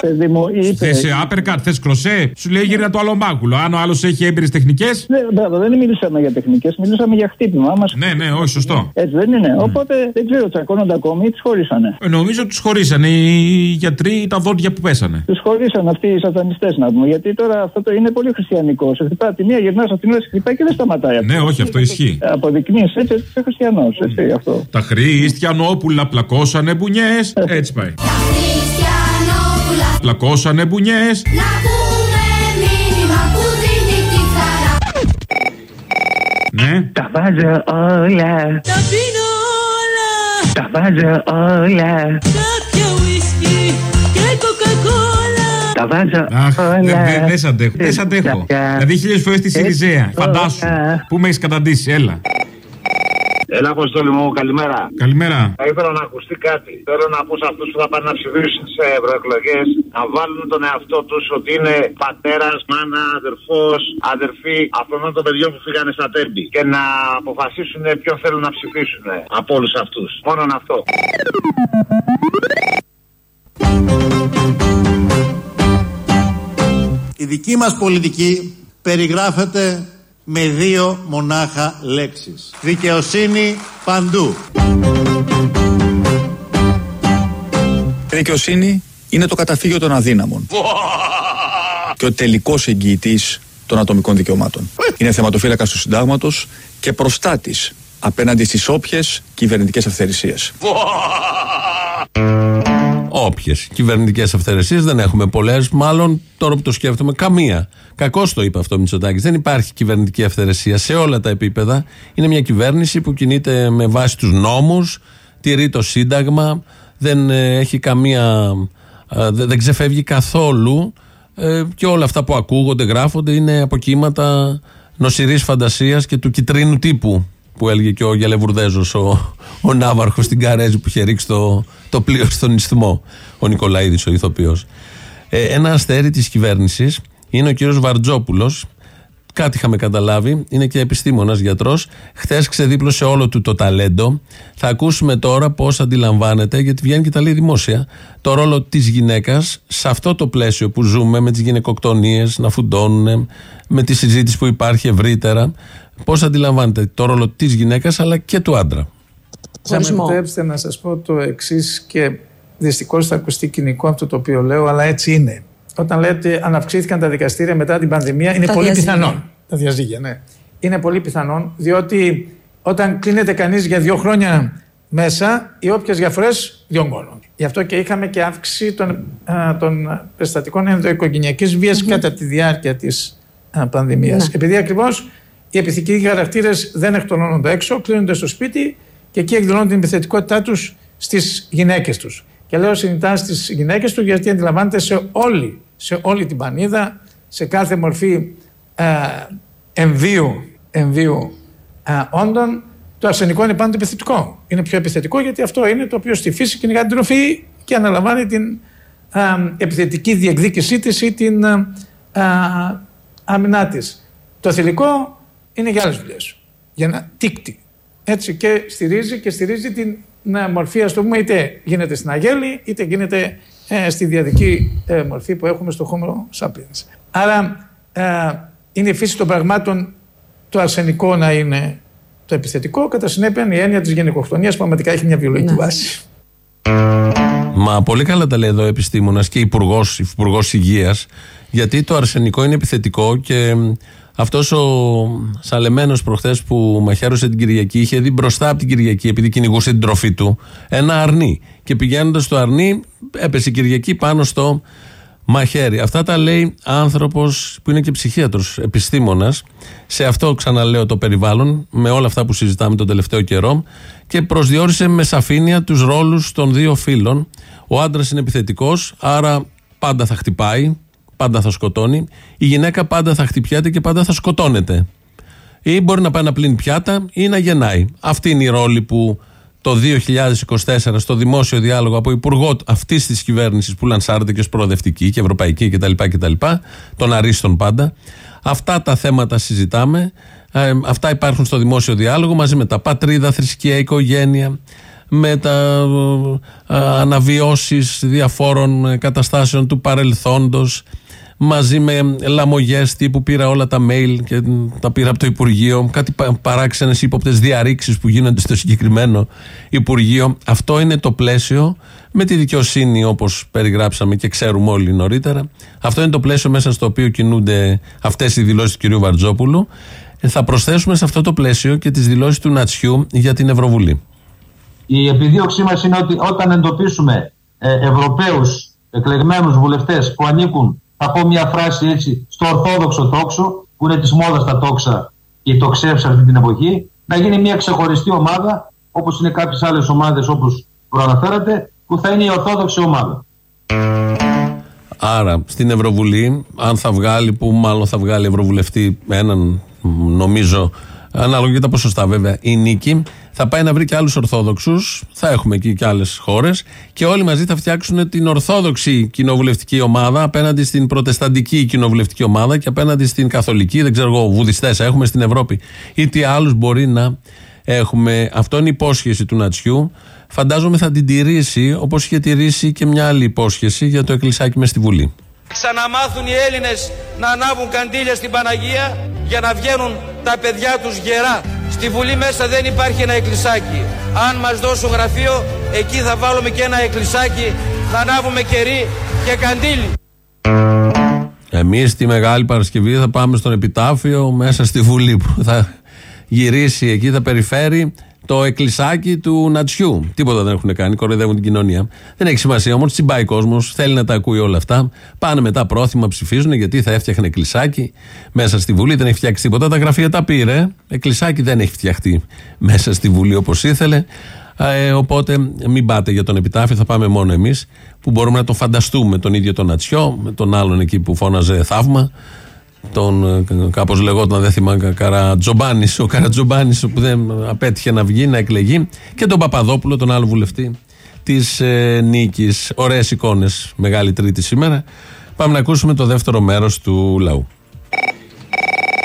Παιδί μου, είπε. Θε uppercut, θες κροσέ; Σου λέει γύρω το άλλο μάγουλο. Αν ο άλλος έχει έμπειρες τεχνικές; Ναι, μπράβο, δεν μιλήσαμε για τεχνικές, μιλήσαμε για χτύπημα. Μας... Ναι, ναι, όχι, σωστό. Έτσι δεν είναι. Οπότε δεν ξέρω, τσακώνονται ακόμη ή τους χωρίσανε. Ε, Νομίζω τους χωρίσανε οι γιατροί τα δόντια που πέσανε. Τους χωρίσαν αυτοί οι σατανιστές να πούμε. Γιατί τώρα αυτό το είναι πολύ χριστιανικό. Σε χτυπάει από τη μία, γυρνάς από την άλλη, σε χτυπάει και δεν σταματάει. αυτό. Ναι, όχι, αυτό ισχύει. Αποδεικνύεις έτσι ότι είσαι χριστιανός. Έτσι αυτό. Τα Χριστιανόπουλα πλακώσανε μπουνιές. Έτσι πάει. Πλακώσανε μπουνιές. Ναι. Τα βάζω όλα. Τα πίνω όλα. Τα βάζω όλα. Κάποια ουίσκι και κοκακόλα. Τα βάζω Αχ, όλα. δεν δεν- δεν σ' αντέχω. Δεν σ' αντέχω. Δηλαδή, χίλιες φορές τη Σιριζέα. Φαντάσου. Πού με έχεις καταντήσει, έλα. Έλα, Αποστόλη μου, καλημέρα. Καλημέρα. Θα ήθελα να ακουστεί κάτι. Θέλω να πω σε αυτούς που θα πάνε να ψηφίσουν σε ευρωεκλογές να βάλουν τον εαυτό τους ότι είναι πατέρας, μάνα, αδερφός, αδερφή αυτών των παιδιών που φύγανε στα τέμπη. Και να αποφασίσουν ποιον θέλουν να ψηφίσουν από όλους αυτούς. Μόνο αυτό. Η δική μας πολιτική περιγράφεται με δύο μονάχα λέξεις. Δικαιοσύνη παντού. Η δικαιοσύνη είναι το καταφύγιο των αδύναμων. και ο τελικός εγγυητής των ατομικών δικαιωμάτων. Είναι θεματοφύλακας του συντάγματος και προστάτης απέναντι στις όποιες κυβερνητικές αυθαιρεσίες. Όποιες κυβερνητικές αυθαιρεσίες δεν έχουμε πολλές. Μάλλον τώρα που το σκέφτομαι, καμία. Κακώς το είπε αυτό ο Μητσοτάκης. Δεν υπάρχει κυβερνητική αυθαιρεσία σε όλα τα επίπεδα. Είναι μια κυβέρνηση που κινείται με βάση τους νόμους, τηρεί το Σύνταγμα, δεν ε, έχει καμία. ε, δεν δεν ξεφεύγει καθόλου ε, και όλα αυτά που ακούγονται, γράφονται είναι αποκύματα νοσηρής φαντασίας και του κυτρίνου τύπου που έλεγε και ο Γελεβουρδέζος ο, ο Ναύαρχος στην Καρέζη που είχε ρίξει το, το πλοίο στον Ισθμό, ο Νικολαίδης ο ηθοποιός. Ε, ένα αστέρι της κυβέρνησης είναι ο κύριος Βαρτζόπουλος, κάτι είχαμε καταλάβει, είναι και επιστήμονας γιατρός, χθες ξεδίπλωσε όλο του το ταλέντο. Θα ακούσουμε τώρα πώς αντιλαμβάνεται, γιατί βγαίνει και τα λέει δημόσια, το ρόλο της γυναίκας σε αυτό το πλαίσιο που ζούμε με τις γυναικοκτονίες να φουντώνουν, με τη συζήτηση που υπάρχει ευρύτερα. Πώς αντιλαμβάνεται το ρόλο της γυναίκας αλλά και του άντρα. Θα με επιτρέψετε να σας πω το εξής και δυστυχώς θα ακουστεί κοινικό αυτό το οποίο λέω, αλλά έτσι είναι. Όταν λέτε αν αυξήθηκαν τα δικαστήρια μετά την πανδημία, είναι Τα πολύ διαζύγια. πιθανόν. Τα διαζύγια, ναι. Είναι πολύ πιθανόν, διότι όταν κλείνεται κανείς για δύο χρόνια μέσα, οι όποιες διαφορές διωγγώνουν. Γι' αυτό και είχαμε και αύξηση των, α, των περιστατικών ενδοοικογενειακής βίας κατά τη διάρκεια της α, πανδημίας. Ναι. Επειδή ακριβώς οι επιθετικοί χαρακτήρες δεν εκτονώνονται έξω, κλείνονται στο σπίτι και εκεί εκδηλώνουν την επιθετικότητά τους στις γυναίκες τους. Και λέω συνειδητά στις γυναίκες τους γιατί αντιλαμβάνεται σε όλη, σε όλη την πανίδα, σε κάθε μορφή ε, εμβίου, εμβίου ε, όντων, το αρσενικό είναι πάντα επιθετικό. Είναι πιο επιθετικό γιατί αυτό είναι το οποίο στη φύση κυνηγά την τροφή και αναλαμβάνει την ε, επιθετική διεκδίκησή της ή την ε, ε, άμυνά της. Το θηλυκό είναι για άλλες δουλειές. Για να τίκτη. Έτσι και στηρίζει και στηρίζει την ε, μορφή, ας το πούμε, είτε γίνεται στην αγέλη, είτε γίνεται ε, στη διαδική ε, μορφή που έχουμε στο Homo sapiens. Άρα ε, είναι η φύση των πραγμάτων το αρσενικό να είναι το επιθετικό, κατά συνέπεια η έννοια της γενικοκτονίας πραγματικά έχει μια βιολογική βάση. Μα πολύ καλά τα λέει εδώ ο επιστήμονας και υπουργός υπουργός υγείας, γιατί το αρσενικό είναι επιθετικό και αυτός ο Σαλεμένος προχθές που μαχαίρωσε την Κυριακή είχε δει μπροστά από την Κυριακή, επειδή κυνηγούσε την τροφή του, ένα αρνί. Και πηγαίνοντας στο αρνί, έπεσε η Κυριακή πάνω στο μαχαίρι. Αυτά τα λέει άνθρωπος που είναι και ψυχίατρος, επιστήμονας. Σε αυτό ξαναλέω το περιβάλλον, με όλα αυτά που συζητάμε τον τελευταίο καιρό. Και προσδιορίσε με σαφήνεια τους ρόλους των δύο φίλων. Ο άντρας είναι επιθετικός, άρα πάντα θα χτυπάει. Πάντα θα σκοτώνει. Η γυναίκα πάντα θα χτυπιέται και πάντα θα σκοτώνεται. Ή μπορεί να πάει να πλύνει πιάτα ή να γεννάει. Αυτή είναι η ρόλη που το 2024 στο δημόσιο διάλογο από υπουργό αυτής της κυβέρνησης που λανσάρεται και ως προοδευτική και ευρωπαϊκή κτλ. κτλ των αρίστων πάντα. Αυτά τα θέματα συζητάμε. Ε, αυτά υπάρχουν στο δημόσιο διάλογο μαζί με τα πατρίδα, θρησκεία, οικογένεια, με τα ε, αναβιώσεις διαφόρων ε, καταστάσεων του παρελθόντος, μαζί με λαμογές τύπου πήρα όλα τα mail και τα πήρα από το Υπουργείο, κάτι πα- παράξενες ύποπτες διαρρήξεις που γίνονται στο συγκεκριμένο Υπουργείο. Αυτό είναι το πλαίσιο με τη δικαιοσύνη όπως περιγράψαμε και ξέρουμε όλοι νωρίτερα. Αυτό είναι το πλαίσιο μέσα στο οποίο κινούνται αυτές οι δηλώσεις του κυρίου Βαρτζόπουλου. Ε, Θα προσθέσουμε σε αυτό το πλαίσιο και τις δηλώσεις του Νατσιού για την Ευρωβουλή. Η επιδίωξή μας είναι ότι όταν εντοπίσουμε ε, Ευρωπαίους εκλεγμένους βουλευτές που ανήκουν, θα πω μια φράση έτσι, στο ορθόδοξο τόξο, που είναι της μόδας τα τόξα και οι τοξεύς αυτή την εποχή, να γίνει μια ξεχωριστή ομάδα, όπως είναι κάποιες άλλες ομάδες όπως προαναφέρατε, που θα είναι η ορθόδοξη ομάδα. Άρα στην Ευρωβουλή, αν θα βγάλει, που μάλλον θα βγάλει Ευρωβουλευτή έναν, νομίζω, ανάλογα και τα ποσοστά βέβαια, η νίκη, θα πάει να βρει και άλλους Ορθόδοξους. Θα έχουμε εκεί και άλλες χώρες. Και όλοι μαζί θα φτιάξουν την Ορθόδοξη κοινοβουλευτική ομάδα απέναντι στην Προτεσταντική κοινοβουλευτική ομάδα και απέναντι στην Καθολική. Δεν ξέρω εγώ, βουδιστές έχουμε στην Ευρώπη. Ή τι άλλους μπορεί να έχουμε. Αυτό είναι η υπόσχεση του Νατσιού. Φαντάζομαι θα την τηρήσει όπως είχε τηρήσει και μια άλλη υπόσχεση για το εκκλησάκι μες στη Βουλή. Ξαναμάθουν οι Έλληνες να ανάβουν καντήλια στην Παναγία για να βγαίνουν τα παιδιά τους γερά. Στη Βουλή μέσα δεν υπάρχει ένα εκκλησάκι. Αν μας δώσουν γραφείο, εκεί θα βάλουμε και ένα εκκλησάκι να ανάβουμε κερί και καντήλι. Εμείς τη Μεγάλη Παρασκευή θα πάμε στον επιτάφιο μέσα στη Βουλή που θα γυρίσει εκεί, θα περιφέρει το εκκλησάκι του Νατσιού. Τίποτα δεν έχουν κάνει, κοροϊδεύουν την κοινωνία. Δεν έχει σημασία όμως, τσιμπάει κόσμος, θέλει να τα ακούει όλα αυτά. Πάνε μετά πρόθυμα, ψηφίζουν γιατί θα έφτιαχνε εκκλησάκι μέσα στη Βουλή. Δεν έχει φτιάξει τίποτα. Τα γραφεία τα πήρε. Εκκλησάκι δεν έχει φτιαχτεί μέσα στη Βουλή όπως ήθελε. Ε, οπότε μην πάτε για τον επιτάφιο, θα πάμε μόνο εμείς που μπορούμε να το φανταστούμε τον ίδιο τον Νατσιό, με τον άλλον εκεί που φώναζε θαύμα. Τον κάπως λεγόταν, δεν θυμάμαι, Καρατζομπάνης, ο Καρατζομπάνης που δεν απέτυχε να βγει, να εκλεγεί. Και τον Παπαδόπουλο, τον άλλο βουλευτή της ε, νίκης. Ωραίες εικόνες, Μεγάλη Τρίτη σήμερα. Πάμε να ακούσουμε το δεύτερο μέρος του λαού.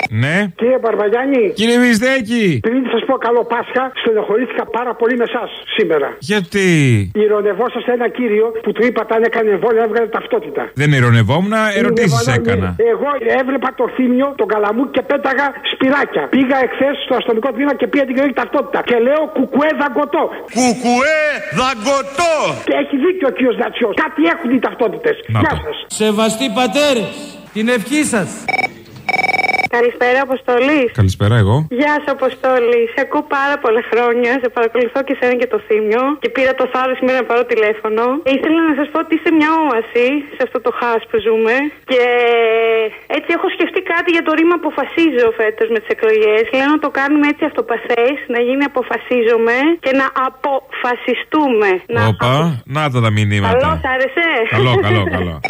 Ναι. Κύριε Μπαρβαγιάννη. Κύριε Βυσδέκη. Πριν σας πω καλό Πάσχα, στενοχωρήθηκα πάρα πολύ με εσά σήμερα. Γιατί; Ηρωνευόσαστε ένα κύριο που του είπατε αν έκανε εμβόλιο έβγαλε ταυτότητα. Δεν ηρωνευόμουν, ερωτήσεις έκανα. Εγώ έβλεπα το θύμιο, τον καλαμού και πέταγα σπυράκια. Πήγα εχθές στο αστυνομικό τμήμα και πήγα την κοινωνική ταυτότητα. Και λέω κουκουέ δαγκωτό. Κουκουέ δαγκωτό. Και έχει δίκιο ο κύριος Νατσιός. Κάτι έχουν οι ταυτότητες. Γεια σας. Σεβαστοί πατέρες, την ευχή σας. Καλησπέρα, Αποστολή. Καλησπέρα, εγώ. Γεια σου, Αποστόλη. Σε ακούω πάρα πολλά χρόνια. Σε παρακολουθώ και σένα και το θύμιο. Και πήρα το θάρρος σήμερα να πάρω τηλέφωνο. Ήθελα να σας πω ότι είσαι μια όαση σε αυτό το χάς που ζούμε. Και έτσι έχω σκεφτεί κάτι για το ρήμα αποφασίζω φέτος με τις εκλογές. Λέω να το κάνουμε έτσι αυτοπαθέ, να γίνει αποφασίζομαι και να αποφασιστούμε. Να Όπα, να τα τα μηνύματα. Καλό, σ' άρεσε. Καλό, καλό, καλό.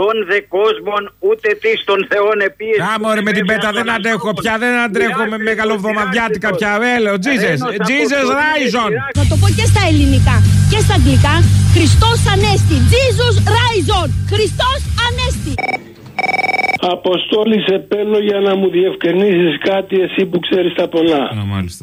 Τον δε κόσμον ούτε τη των θεών επίεση. Κάμω ρε με την πέτα δεν αντέχω πια, δεν αντέχω με μεγαλοβδομαδιάτικα πια. Έλεω, Jesus, Jesus Ράιζον. Να το πω και στα ελληνικά και στα αγγλικά. Χριστός Ανέστη. Jesus Ράιζον. Χριστός Ανέστη. Αποστόλη σε παίρνω για να μου διευκρινίσει κάτι εσύ που ξέρεις τα πολλά.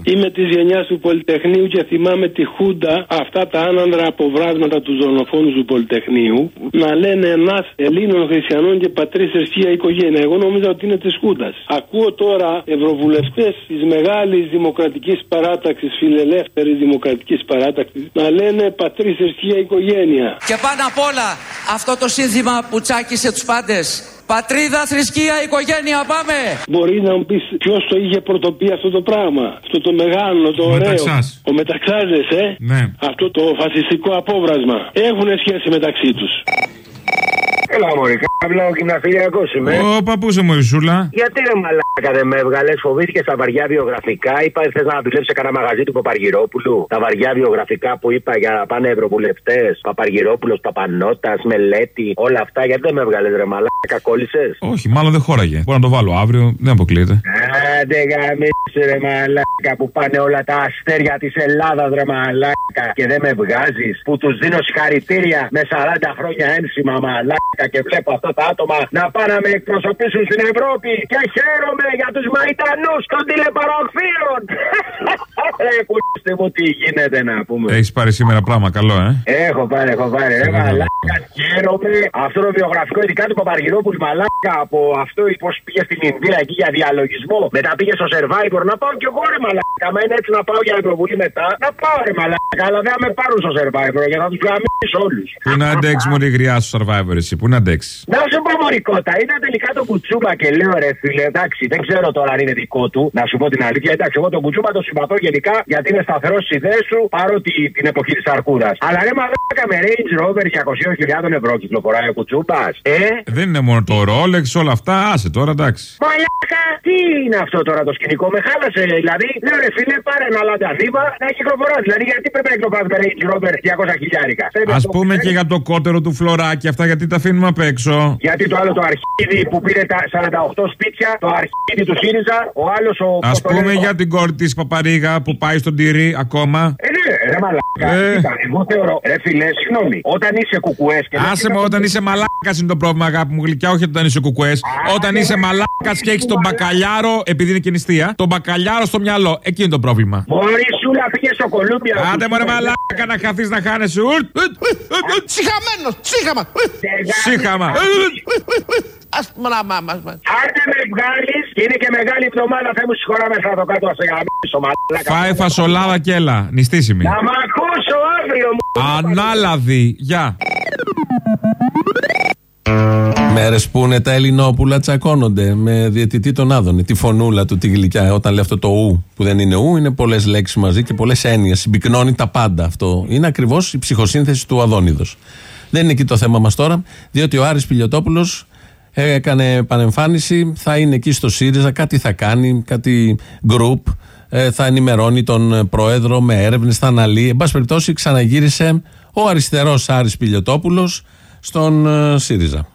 Είμαι της γενιάς του Πολυτεχνείου και θυμάμαι τη Χούντα, αυτά τα άνανδρα αποβράσματα του δολοφόνου του Πολυτεχνείου, να λένε ένας Ελλήνων χριστιανών και πατρί θρησκεία οικογένεια. Εγώ νόμιζα ότι είναι της Χούντας. Ακούω τώρα ευρωβουλευτές της μεγάλης δημοκρατικής παράταξης, φιλελεύθερης δημοκρατικής παράταξης, να λένε πατρί θρησκεία οικογένεια. Και πάνω απ' όλα αυτό το σύνθημα που τσάκισε τους πάντες. Πατρίδα, θρησκεία, οικογένεια, πάμε! Μπορεί να μου πεις ποιος το είχε πρωτοποιεί αυτό το πράγμα. Αυτό το μεγάλο, το Ο ωραίο. Μεταξάς. Ο Μεταξάζες, ε; Ναι. Αυτό το φασιστικό απόβρασμα. Έχουν σχέση μεταξύ τους. Έλα, Μωρή, κάβλα ο γυμναστηριακό είμαι. Ο παππούς μου, η Σούλα. Γιατί ρε μαλάκα δεν με έβγαλες, φοβήθηκες στα βαριά βιογραφικά. Είπα, θες να δουλέψεις σε κανένα μαγαζί του Παπαργυρόπουλου. Τα βαριά βιογραφικά που είπα για να πάνε ευρωβουλευτέ. Παπαργυρόπουλος, Παπανότας, μελέτη, όλα αυτά. Γιατί δεν με έβγαλες, ρε μαλάκα, κόλλησες; Όχι, μάλλον δεν χώραγε. Μπορώ να το βάλω αύριο, δεν αποκλείεται. Άντε γαμίσου ρε μαλάκα που πάνε όλα τα αστέρια της Ελλάδας ρε μαλάκα και δεν με βγάζεις που τους δίνω συγχαρητήρια με 40 χρόνια ένσημα μαλάκα και βλέπω αυτά τα άτομα να πάνε να με εκπροσωπήσουν στην Ευρώπη και χαίρομαι για τους μαϊτανούς των τηλεπαροχθείων Ρε κουστί μου τι γίνεται να πούμε Έχεις πάρει σήμερα πράγμα καλό, ε; Έχω πάρει, έχω πάρει. Ρε μαλάκα, χαίρομαι. Αυτό το βιογραφικό, ειδικά του Παπαργυρόπουλου μαλάκα από αυτό πώς πήγε στην Ινδία εκεί για διαλογισμό. Μετά πήγε στο survivor. Να πάω κι εγώ ρε μαλάκα. Μα είναι έτσι να πάω για Ευρωβουλή μετά. Να πάω ρε μαλάκα. Αλλά δεν θα με πάρουν στο survivor για να τους γαμίσω όλους. Πού να αντέξεις μόνο η γριά στο survivor, εσύ, πού να αντέξεις; Να σου πω μωρικότα, είδα τελικά το κουτσούμπα και λέω ρε φίλε, εντάξει, δεν ξέρω τώρα αν είναι δικό του, να σου πω την αλήθεια. Εντάξει, εγώ τον κουτσούμπα το συμπαθώ γενικά γιατί είναι σταθερός στις ιδέες σου παρότι την εποχή της Αρκούδας. Αλλά ρε μαλάκα με Range Rover 200.000 ευρώ κυκλοφοράει ο κουτσούμπας. Ε, Δεν είναι μόνο το Rolex, όλα αυτά, άσε τώρα εντάξει. Μαλάκα, τι είναι αυτό τώρα το σκηνικό, με χάλασε δηλαδή. Λέω ρε φίλε, πάρε ένα λάντα δίβα να κυκλοφοράς. Δηλαδή, γιατί πρέπει να κυκλοφοράς με Range Rover 200 χιλιάρικα; Α πούμε και για το κότερο του φλωράκι, αυτά γιατί τα αφήνουμε απ' έξω. Γιατί το άλλο το αρχίδι που πήρε τα 48 σπίτια, το αρχίδι του ΣΥΡΙΖΑ, ο άλλος ο. Α πώς το πούμε λένε, για την κόρη της Παπαρίγα που πάει στον τυρί ακόμα. Ε, ναι, ρε μαλάκα. Ε. Κοίτα, εγώ θεωρώ, ρε φίλε, συγγνώμη, όταν είσαι κουκουές και. Άσε με όταν είσαι μαλάκας είναι το πρόβλημα, αγάπη μου γλυκιά, όχι όταν είσαι κουκουές. Όταν είσαι μαλάκας και έχεις τον μπακαλιάρο, επειδή είναι και νηστεία, τον μπακαλιάρο στο μυαλό. Εκεί είναι το πρόβλημα. Μωρή σου να πήγε στο Κολούμπια. Άντε μωρέ μαλάκα να χαθεί να χάνεσαι. Συχαμένο, σύγχαμα. Σύγχαμα. Α πούμε να μάμα. Άντε με βγάλει και είναι και μεγάλη εβδομάδα. Θα μου συγχωρά μέσα το κάτω να σε γαμίσω, μαλάκα. Φάε φασολάδα και έλα, νηστίσιμη. Να μ' ακούσω αύριο μου. Ανάλαδη, γεια. Μέρες που είναι τα Ελληνόπουλα τσακώνονται με διαιτητή τον Άδωνη. Τη φωνούλα του, τη γλυκιά. Όταν λέει αυτό το ου που δεν είναι ου, είναι πολλές λέξεις μαζί και πολλές έννοιες. Συμπυκνώνει τα πάντα αυτό. Είναι ακριβώς η ψυχοσύνθεση του Αδόνιδος. Δεν είναι εκεί το θέμα μας τώρα, διότι ο Άρης Πιλιοτόπουλος έκανε επανεμφάνιση, θα είναι εκεί στο ΣΥΡΙΖΑ, κάτι θα κάνει, κάτι γκρουπ, ε, θα ενημερώνει τον πρόεδρο με έρευνες, θα αναλύει. Εν πάση περιπτώσει, ξαναγύρισε ο αριστερός Άρης Πιλιοτόπουλος στον ε, ΣΥΡΙΖΑ.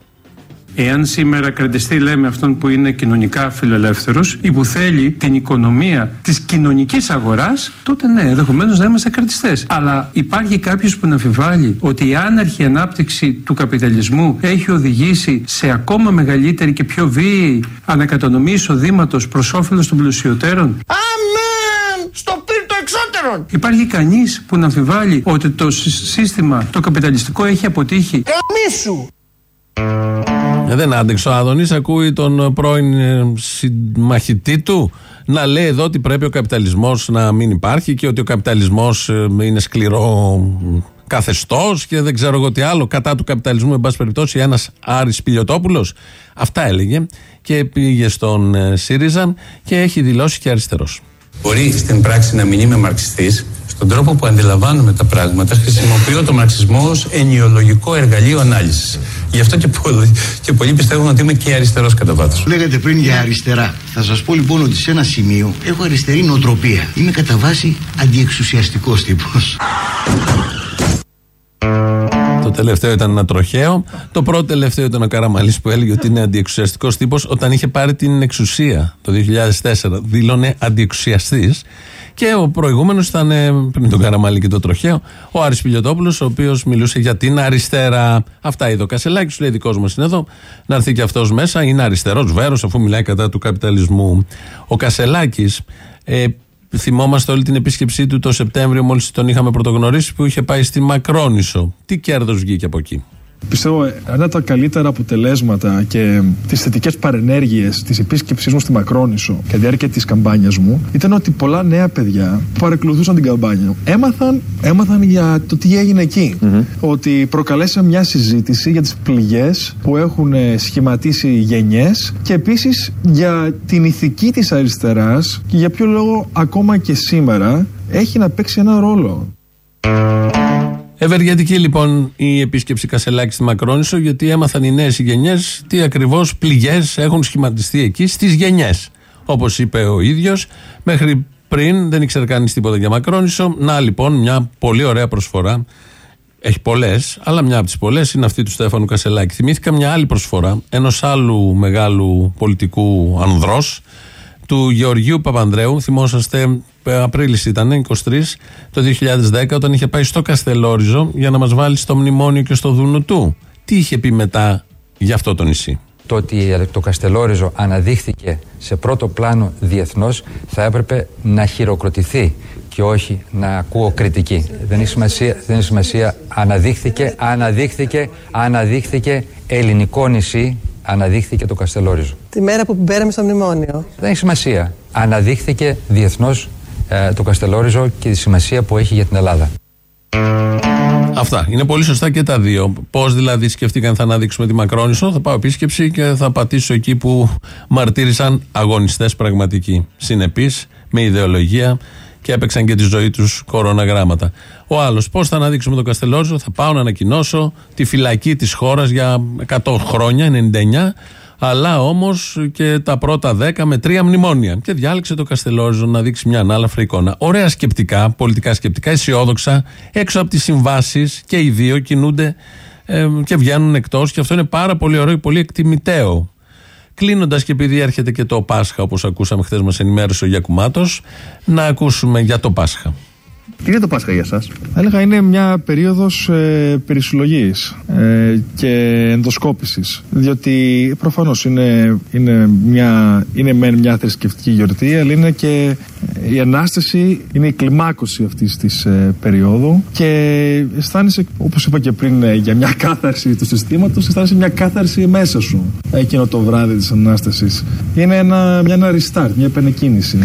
Εάν σήμερα κρατιστεί, λέμε, αυτόν που είναι κοινωνικά φιλελεύθερος ή που θέλει την οικονομία της κοινωνικής αγοράς, τότε ναι, ενδεχομένως να είμαστε κρατιστές. Αλλά υπάρχει κάποιος που να αμφιβάλλει ότι η άναρχη ανάπτυξη του καπιταλισμού έχει οδηγήσει σε ακόμα μεγαλύτερη και πιο βίαιη ανακατανομή εισοδήματος προς όφελος των πλουσιωτέρων. Αμέν! Στο πύρ το εξώτερον! Υπάρχει κανείς που να αμφιβάλλει ότι το σύ- σύστημα, το καπιταλιστικό, έχει αποτύχει; Καμίσου! Ε, δεν άντεξε ο Άδωνης, ακούει τον πρώην ε, συμμαχητή του να λέει εδώ ότι πρέπει ο καπιταλισμός να μην υπάρχει και ότι ο καπιταλισμός είναι σκληρό καθεστώς και δεν ξέρω εγώ τι άλλο. Κατά του καπιταλισμού, εν πάση περιπτώσει, ένας Άρης Πιλιοτόπουλος. Αυτά έλεγε και πήγε στον ε, ΣΥΡΙΖΑ και έχει δηλώσει και αριστερός. Μπορεί στην πράξη να μην είμαι μαρξιστής, στον τρόπο που αντιλαμβάνομαι τα πράγματα χρησιμοποιώ το μαρξισμό ως ενοιολογικό εργαλείο ανάλυσης. Γι' αυτό και πολλοί, και πολλοί πιστεύουν ότι είμαι και αριστερός κατά βάθος. Λέγατε πριν για αριστερά. Θα σας πω λοιπόν ότι σε ένα σημείο έχω αριστερή νοοτροπία. Είμαι κατά βάση αντιεξουσιαστικός τύπος. Το τελευταίο ήταν ένα τροχαίο. Το πρώτο τελευταίο ήταν ο Καραμαλής που έλεγε ότι είναι αντιεξουσιαστικός τύπος όταν είχε πάρει την εξουσία το 2004. Δήλωνε αντιεξουσιαστής. Και ο προηγούμενος ήταν ε, πριν τον Καραμαλή και το τροχαίο, ο Άρης Πιλιοτόπουλο, ο οποίος μιλούσε για την αριστερά. Αυτά είδε ο Κασελάκης, σου λέει δικός μας είναι εδώ. Να έρθει και αυτός μέσα. Είναι αριστερός βέρος, αφού μιλάει κατά του καπιταλισμού. Ο Κασελάκης ε, θυμόμαστε όλη την επίσκεψή του το Σεπτέμβριο, μόλις τον είχαμε πρωτογνωρίσει, που είχε πάει στη Μακρόνισο. Τι κέρδος βγήκε από εκεί; Πιστεύω ε, ένα από τα καλύτερα αποτελέσματα και τις θετικές παρενέργειες της επίσκεψής μου στη Μακρόνισο κατά τη διάρκεια της καμπάνιας μου ήταν ότι πολλά νέα παιδιά που παρακολουθούσαν την καμπάνια έμαθαν, έμαθαν για το τι έγινε εκεί. Ότι προκαλέσαμε μια συζήτηση για τις πληγές που έχουν ε, σχηματίσει γενιές και επίσης για την ηθική της αριστεράς και για ποιο λόγο ακόμα και σήμερα έχει να παίξει ένα ρόλο. Ευεργετική λοιπόν η επίσκεψη Κασελάκη στη Μακρόνισο, γιατί έμαθαν οι νέες γενιέ τι ακριβώς πληγές έχουν σχηματιστεί εκεί στις γενιές. Όπως είπε ο ίδιος, μέχρι πριν δεν ήξερε κανείς τίποτα για Μακρόνισο. Να λοιπόν μια πολύ ωραία προσφορά. Έχει πολλές, αλλά μια από τις πολλές είναι αυτή του Στέφανου Κασελάκη. Θυμήθηκα μια άλλη προσφορά ενός άλλου μεγάλου πολιτικού ανδρός, του Γεωργίου Παπανδρέου. Θυμόσαστε, Απρίλης ήταν, 23, το 2010, όταν είχε πάει στο Καστελόριζο για να μας βάλει στο μνημόνιο και στο δούνο του. Τι είχε πει μετά για αυτό το νησί; Το ότι το Καστελόριζο αναδείχθηκε σε πρώτο πλάνο διεθνώς θα έπρεπε να χειροκροτηθεί και όχι να ακούω κριτική. Δεν έχει σημασία, δεν έχει σημασία. Αναδείχθηκε, αναδείχθηκε, αναδείχθηκε ελληνικό νησί, αναδείχθηκε το Καστελόριζο. Τη μέρα που μπαίναμε στο μνημόνιο. Δεν έχει σημασία. Αναδείχθηκε διεθνώς ε, το Καστελόριζο και τη σημασία που έχει για την Ελλάδα. Αυτά. Είναι πολύ σωστά και τα δύο. Πώς δηλαδή σκεφτήκαν θα αναδείξουμε τη Μακρόνισο, θα πάω επίσκεψη και θα πατήσω εκεί που μαρτύρησαν αγωνιστές πραγματικοί. Συνεπείς, με ιδεολογία και έπαιξαν και τη ζωή τους κοροναγράμματα. Ο άλλος, πώς θα αναδείξουμε τον Καστελόριζο, θα πάω να ανακοινώσω τη φυλακή της χώρας για 100 χρόνια, 99 αλλά όμως και τα πρώτα 10 με τρία μνημόνια. Και διάλεξε το Καστελόριζο να δείξει μια ανάλαφρα εικόνα. Ωραία σκεπτικά, πολιτικά σκεπτικά, αισιόδοξα, έξω από τις συμβάσεις και οι δύο κινούνται ε, και βγαίνουν εκτός. Και αυτό είναι πάρα πολύ ωραίο και πολύ εκτιμητέο. Κλείνοντας και επειδή έρχεται και το Πάσχα, όπως ακούσαμε χθες, μας ενημέρωσε ο Γιακουμάτος, να ακούσουμε για το Πάσχα. Τι είναι το Πάσχα για σας; Θα έλεγα είναι μια περίοδος ε, περισυλλογής ε, και ενδοσκόπησης διότι προφανώς είναι, είναι, μια, είναι μεν μια θρησκευτική γιορτή αλλά είναι και η Ανάσταση είναι η κλιμάκωση αυτής της ε, περίοδου και αισθάνεσαι όπως είπα και πριν ε, για μια κάθαρση του συστήματος αισθάνεσαι μια κάθαρση μέσα σου. Εκείνο το βράδυ της Ανάστασης. Είναι ένα, μια, ένα restart, μια επανεκκίνηση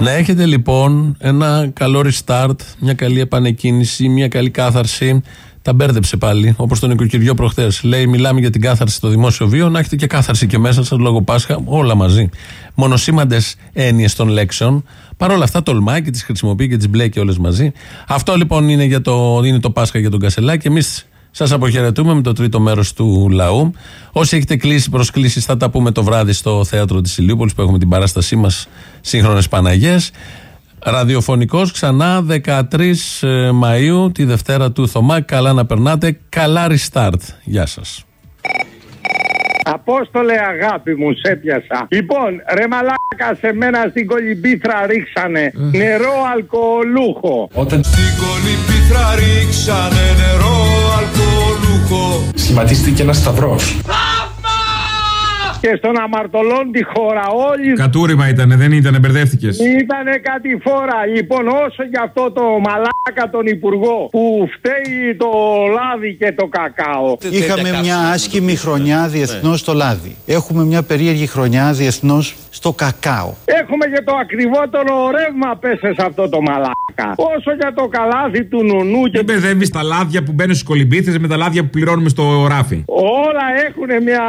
να έχετε λοιπόν ένα καλό restart, μια καλή επανεκκίνηση, μια καλή κάθαρση. Τα μπέρδεψε πάλι, όπως τον νοικοκυριό προχθές. Λέει: Μιλάμε για την κάθαρση στο δημόσιο βίο, να έχετε και κάθαρση και μέσα σας λόγω Πάσχα, όλα μαζί. Μονοσήμαντες έννοιες των λέξεων. Παρ' όλα αυτά τολμάει και τις χρησιμοποιεί και τις μπλέκει όλες μαζί. Αυτό λοιπόν είναι, για το, είναι το Πάσχα για τον Κασελάκη. Εμείς Σας αποχαιρετούμε με το τρίτο μέρος του λαού. Όσοι έχετε κλείσει προσκλήσεις, θα τα πούμε το βράδυ στο θέατρο της Ηλίουπολη που έχουμε την παράστασή μας Σύγχρονες Παναγιέ. Ραδιοφωνικός ξανά 13 ε, Μαου, τη Δευτέρα του Θωμά. Καλά να περνάτε. Καλά restart. Γεια σας. Απόστολε αγάπη μου, σε πιασα. Λοιπόν, ρε μαλάκα, σε μένα στην κολυμπήθρα ρίξανε νερό αλκοολούχο. Όταν στην κολυμπήθρα ρίξανε νερό αλκοολούχο. Σχηματίστηκε ένας σταυρός. Και στον αμαρτωλόν τη χώρα όλοι. Κατούριμα ήταν, δεν ήταν, μπερδεύτηκες. Ήτανε κάτι φορά. Λοιπόν, όσο για αυτό το μαλάκα τον υπουργό που φταίει το λάδι και το κακάο. Είχαμε μια άσχημη χρονιά διεθνώς στο λάδι. Έχουμε μια περίεργη χρονιά διεθνώς στο κακάο. Έχουμε και το ακριβότερο ρεύμα πέσε σε αυτό το μαλάκα. Όσο για το καλάθι του νουνού και. Δεν μπερδεύεις τα λάδια που μπαίνουν στου κολυμπίθε με τα λάδια που πληρώνουμε στο ράφι. Όλα έχουν μια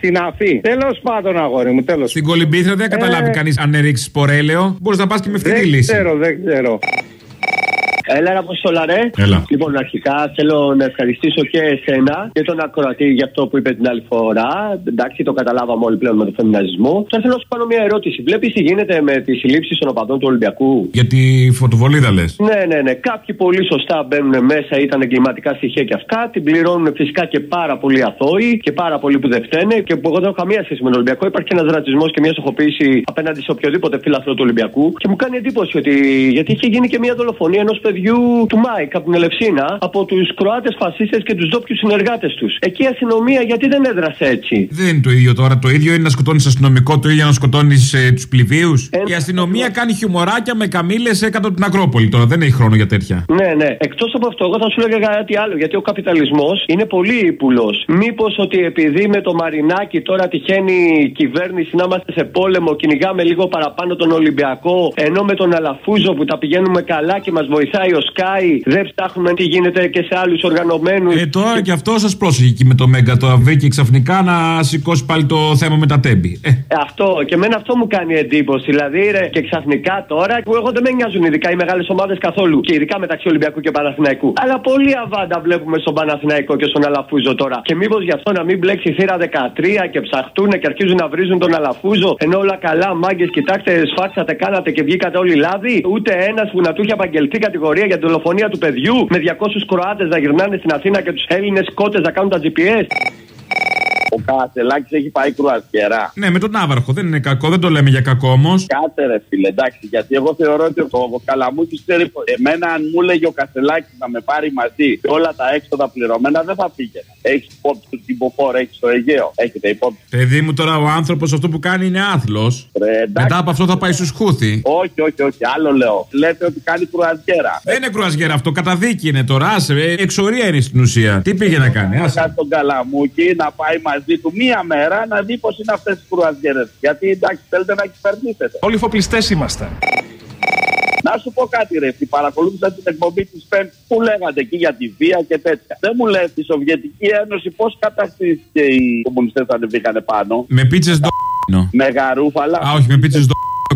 συναφή. Τέλος πάντων, αγόρι μου, τέλος Στην κολυμπήθρα δεν καταλάβει Ε. κανείς αν ρίξει πορέλαιο. Μπορείς να πας και με φθηνή Δεν λύση. ξέρω, δεν ξέρω. Έλα, Αποστόλα, ρε. Έλα. Λοιπόν, αρχικά θέλω να ευχαριστήσω και εσένα και τον ακροατή για αυτό που είπε την άλλη φορά. Εντάξει, το καταλάβαμε όλοι πλέον με τον φεμιναζισμό. Τώρα θέλω να σου κάνω μια ερώτηση. Βλέπεις τι γίνεται με τις συλλήψεις των οπαδών του Ολυμπιακού; Για τη φωτοβολίδα λες. Ναι, ναι, ναι. Κάποιοι πολύ σωστά μπαίνουν μέσα, ήταν εγκληματικά στοιχεία και αυτά. Την πληρώνουν φυσικά και πάρα πολλοί αθώοι και πάρα πολλοί που δεν φταίνε. Και που εγώ δεν έχω καμία σχέση με τον Ολυμπιακό. Υπάρχει και ένας ρατσισμός και μια στοχοποίηση απέναντι σε οποιοδήποτε φίλαθρο του Ολυμπιακού. Και μου κάνει εντύπωση ότι. Γιατί είχε γίνει και μια δολοφονία ενός παιδιού του Μάικ από την Ελευσίνα από τους Κροάτες φασίστες και τους ντόπιους συνεργάτες τους. Εκεί η αστυνομία γιατί δεν έδρασε έτσι; Δεν είναι το ίδιο τώρα. Το ίδιο είναι να σκοτώνεις αστυνομικό, το ίδιο να σκοτώνεις ε, τους πληβείους. Ε, Η αστυνομία κάνει χιουμοράκια με καμήλες κάτω από την Ακρόπολη τώρα. Δεν έχει χρόνο για τέτοια. Ναι, ναι. Εκτός από αυτό, εγώ θα σου έλεγα κάτι άλλο. Γιατί ο καπιταλισμός είναι πολύ ύπουλο. Μήπως ότι επειδή με το Μαρινάκι τώρα τυχαίνει η κυβέρνηση να είμαστε σε πόλεμο, κυνηγάμε λίγο παραπάνω τον Ολυμπιακό, ενώ με τον Αλαφούζο που τα πηγαίνουμε καλά και μας βοηθάει βοηθάει ο Σκάι, δεν ψάχνουμε τι γίνεται και σε άλλους οργανωμένους. Ε, τώρα και αυτό σας πρόσεχε εκεί με το Μέγκα. Το βρήκε ξαφνικά να σηκώσει πάλι το θέμα με τα τέμπη. Ε, Αυτό και εμένα αυτό μου κάνει εντύπωση. Δηλαδή, ρε, και ξαφνικά τώρα που εγώ δεν με νοιάζουν ειδικά οι μεγάλες ομάδες καθόλου. Και ειδικά μεταξύ Ολυμπιακού και Παναθηναϊκού. Αλλά πολύ αβάντα βλέπουμε στον Παναθηναϊκό και στον Αλαφούζο τώρα. Και μήπως γι' αυτό να μην μπλέξει η θύρα 13 και ψαχτούν και αρχίζουν να βρίζουν τον Αλαφούζο. Ενώ όλα καλά, μάγκες, κοιτάξτε, σφάξατε, κάνατε και βγήκατε όλοι λάδι. Ούτε ένας που να του είχε απαγγελθεί κατηγορία για τη δολοφονία του παιδιού. Με 200 Κροάτες να γυρνάνε στην Αθήνα και τους Έλληνες κότες να κάνουν τα GPS. Ο Καρατελάκη έχει πάει κρουαζιέρα. ναι, με τον Άβαρχο δεν είναι κακό, δεν το λέμε για κακό όμως. Κάτσε ρε φίλε, εντάξει, γιατί εγώ θεωρώ ότι ο, ο Καλαμούκη ξέρει. Εμένα, αν μου έλεγε ο Κασελάκης να με πάρει μαζί και όλα τα έξοδα πληρωμένα, δεν θα πήγαινα. Έχεις υπόψη τους την Ποφόρ, έχεις το Αιγαίο. Έχετε υπόψη. Παιδί μου τώρα ο άνθρωπος αυτό που κάνει είναι άθλος. Ρε, εντάξει. Μετά από αυτό θα πάει στους Χούθη. Όχι, όχι, όχι, άλλο λέω. Λέτε ότι κάνει κρουαζιέρα. Δεν είναι κρουαζιέρα αυτό, καταδίκη είναι τώρα. Άσε, ε, εξορία είναι στην ουσία. Τι πήγε να κάνει, άσε. κάνει τον Καλαμούκη να πάει μαζί του μία μέρα να δει πώ είναι αυτές τις κρουαζιέρες. Γιατί εντάξει, θέλετε να κυβερνήσετε. Όλοι φοπλιστές είμαστε. Να σου πω κάτι, ρε. Τι παρακολούθησα την εκπομπή της Πέμπτη που λέγατε εκεί για τη βία και τέτοια. Δεν μου λέει τη Σοβιετική Ένωση πώς καταστήθηκε οι κομμουνιστές ανεβήκανε πάνω; Με πίτσες ντο. Με γαρούφαλα. Α, όχι, με πίτσες ντο.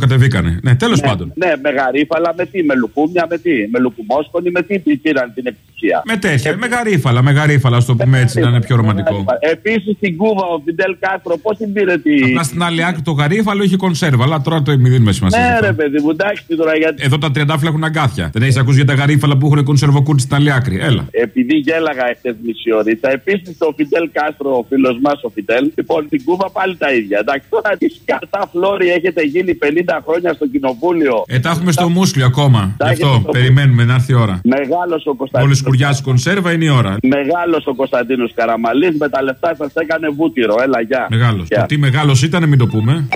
Κατεβήκανε. Ναι, τέλος πάντων. Ναι, με γαρίφαλα, με τι, με λουκούμια, με τι, με λουκουμόσκονη, με τι πήραν την εξουσία. Με τέτοια, με γαρίφαλα, με γαρίφαλα, ας το πούμε έτσι, να είναι πιο ρομαντικό. Επίσης στην Κούβα ο Φιντέλ Κάστρο πώς την πήρε τη. Απλά στην άλλη άκρη το γαρίφαλο είχε κονσέρβα, αλλά τώρα το μη δίνουμε σημασία. σε Ναι, αυτό. ρε παιδί μου, εντάξει τώρα γιατί. Εδώ τα τριαντάφυλλα έχουν αγκάθια. Δεν έχεις ακούσει για τα γαρίφαλα που έχουν κονσερβοκούτι στην άλλη άκρη. Έλα. Επειδή γέλαγα εχθές μισή ωρίτσα, επίσης το Φιντέλ Κάστρο, ο φίλος μας ο Φιντέλ, λοιπόν στην Κούβα πάλι τα ίδια. Εντάξει, τώρα τι σκατά φλώροι έχετε γίνει 50 χρόνια στο κοινοβούλιο. Ε, τα έχουμε στο μουσκλιο ακόμα. Τα Γι' αυτό έχετε στο περιμένουμε να έρθει η ώρα. Μεγάλος ο Κωνσταντίνος. Μόλις σκουριάσει κονσέρβα είναι η ώρα. Μεγάλος ο Κωνσταντίνος Καραμαλής με τα λεφτά σας έκανε βούτυρο. Έλα, γεια. Μεγάλος. Γεια. Το τι μεγάλος ήταν, μην το πούμε.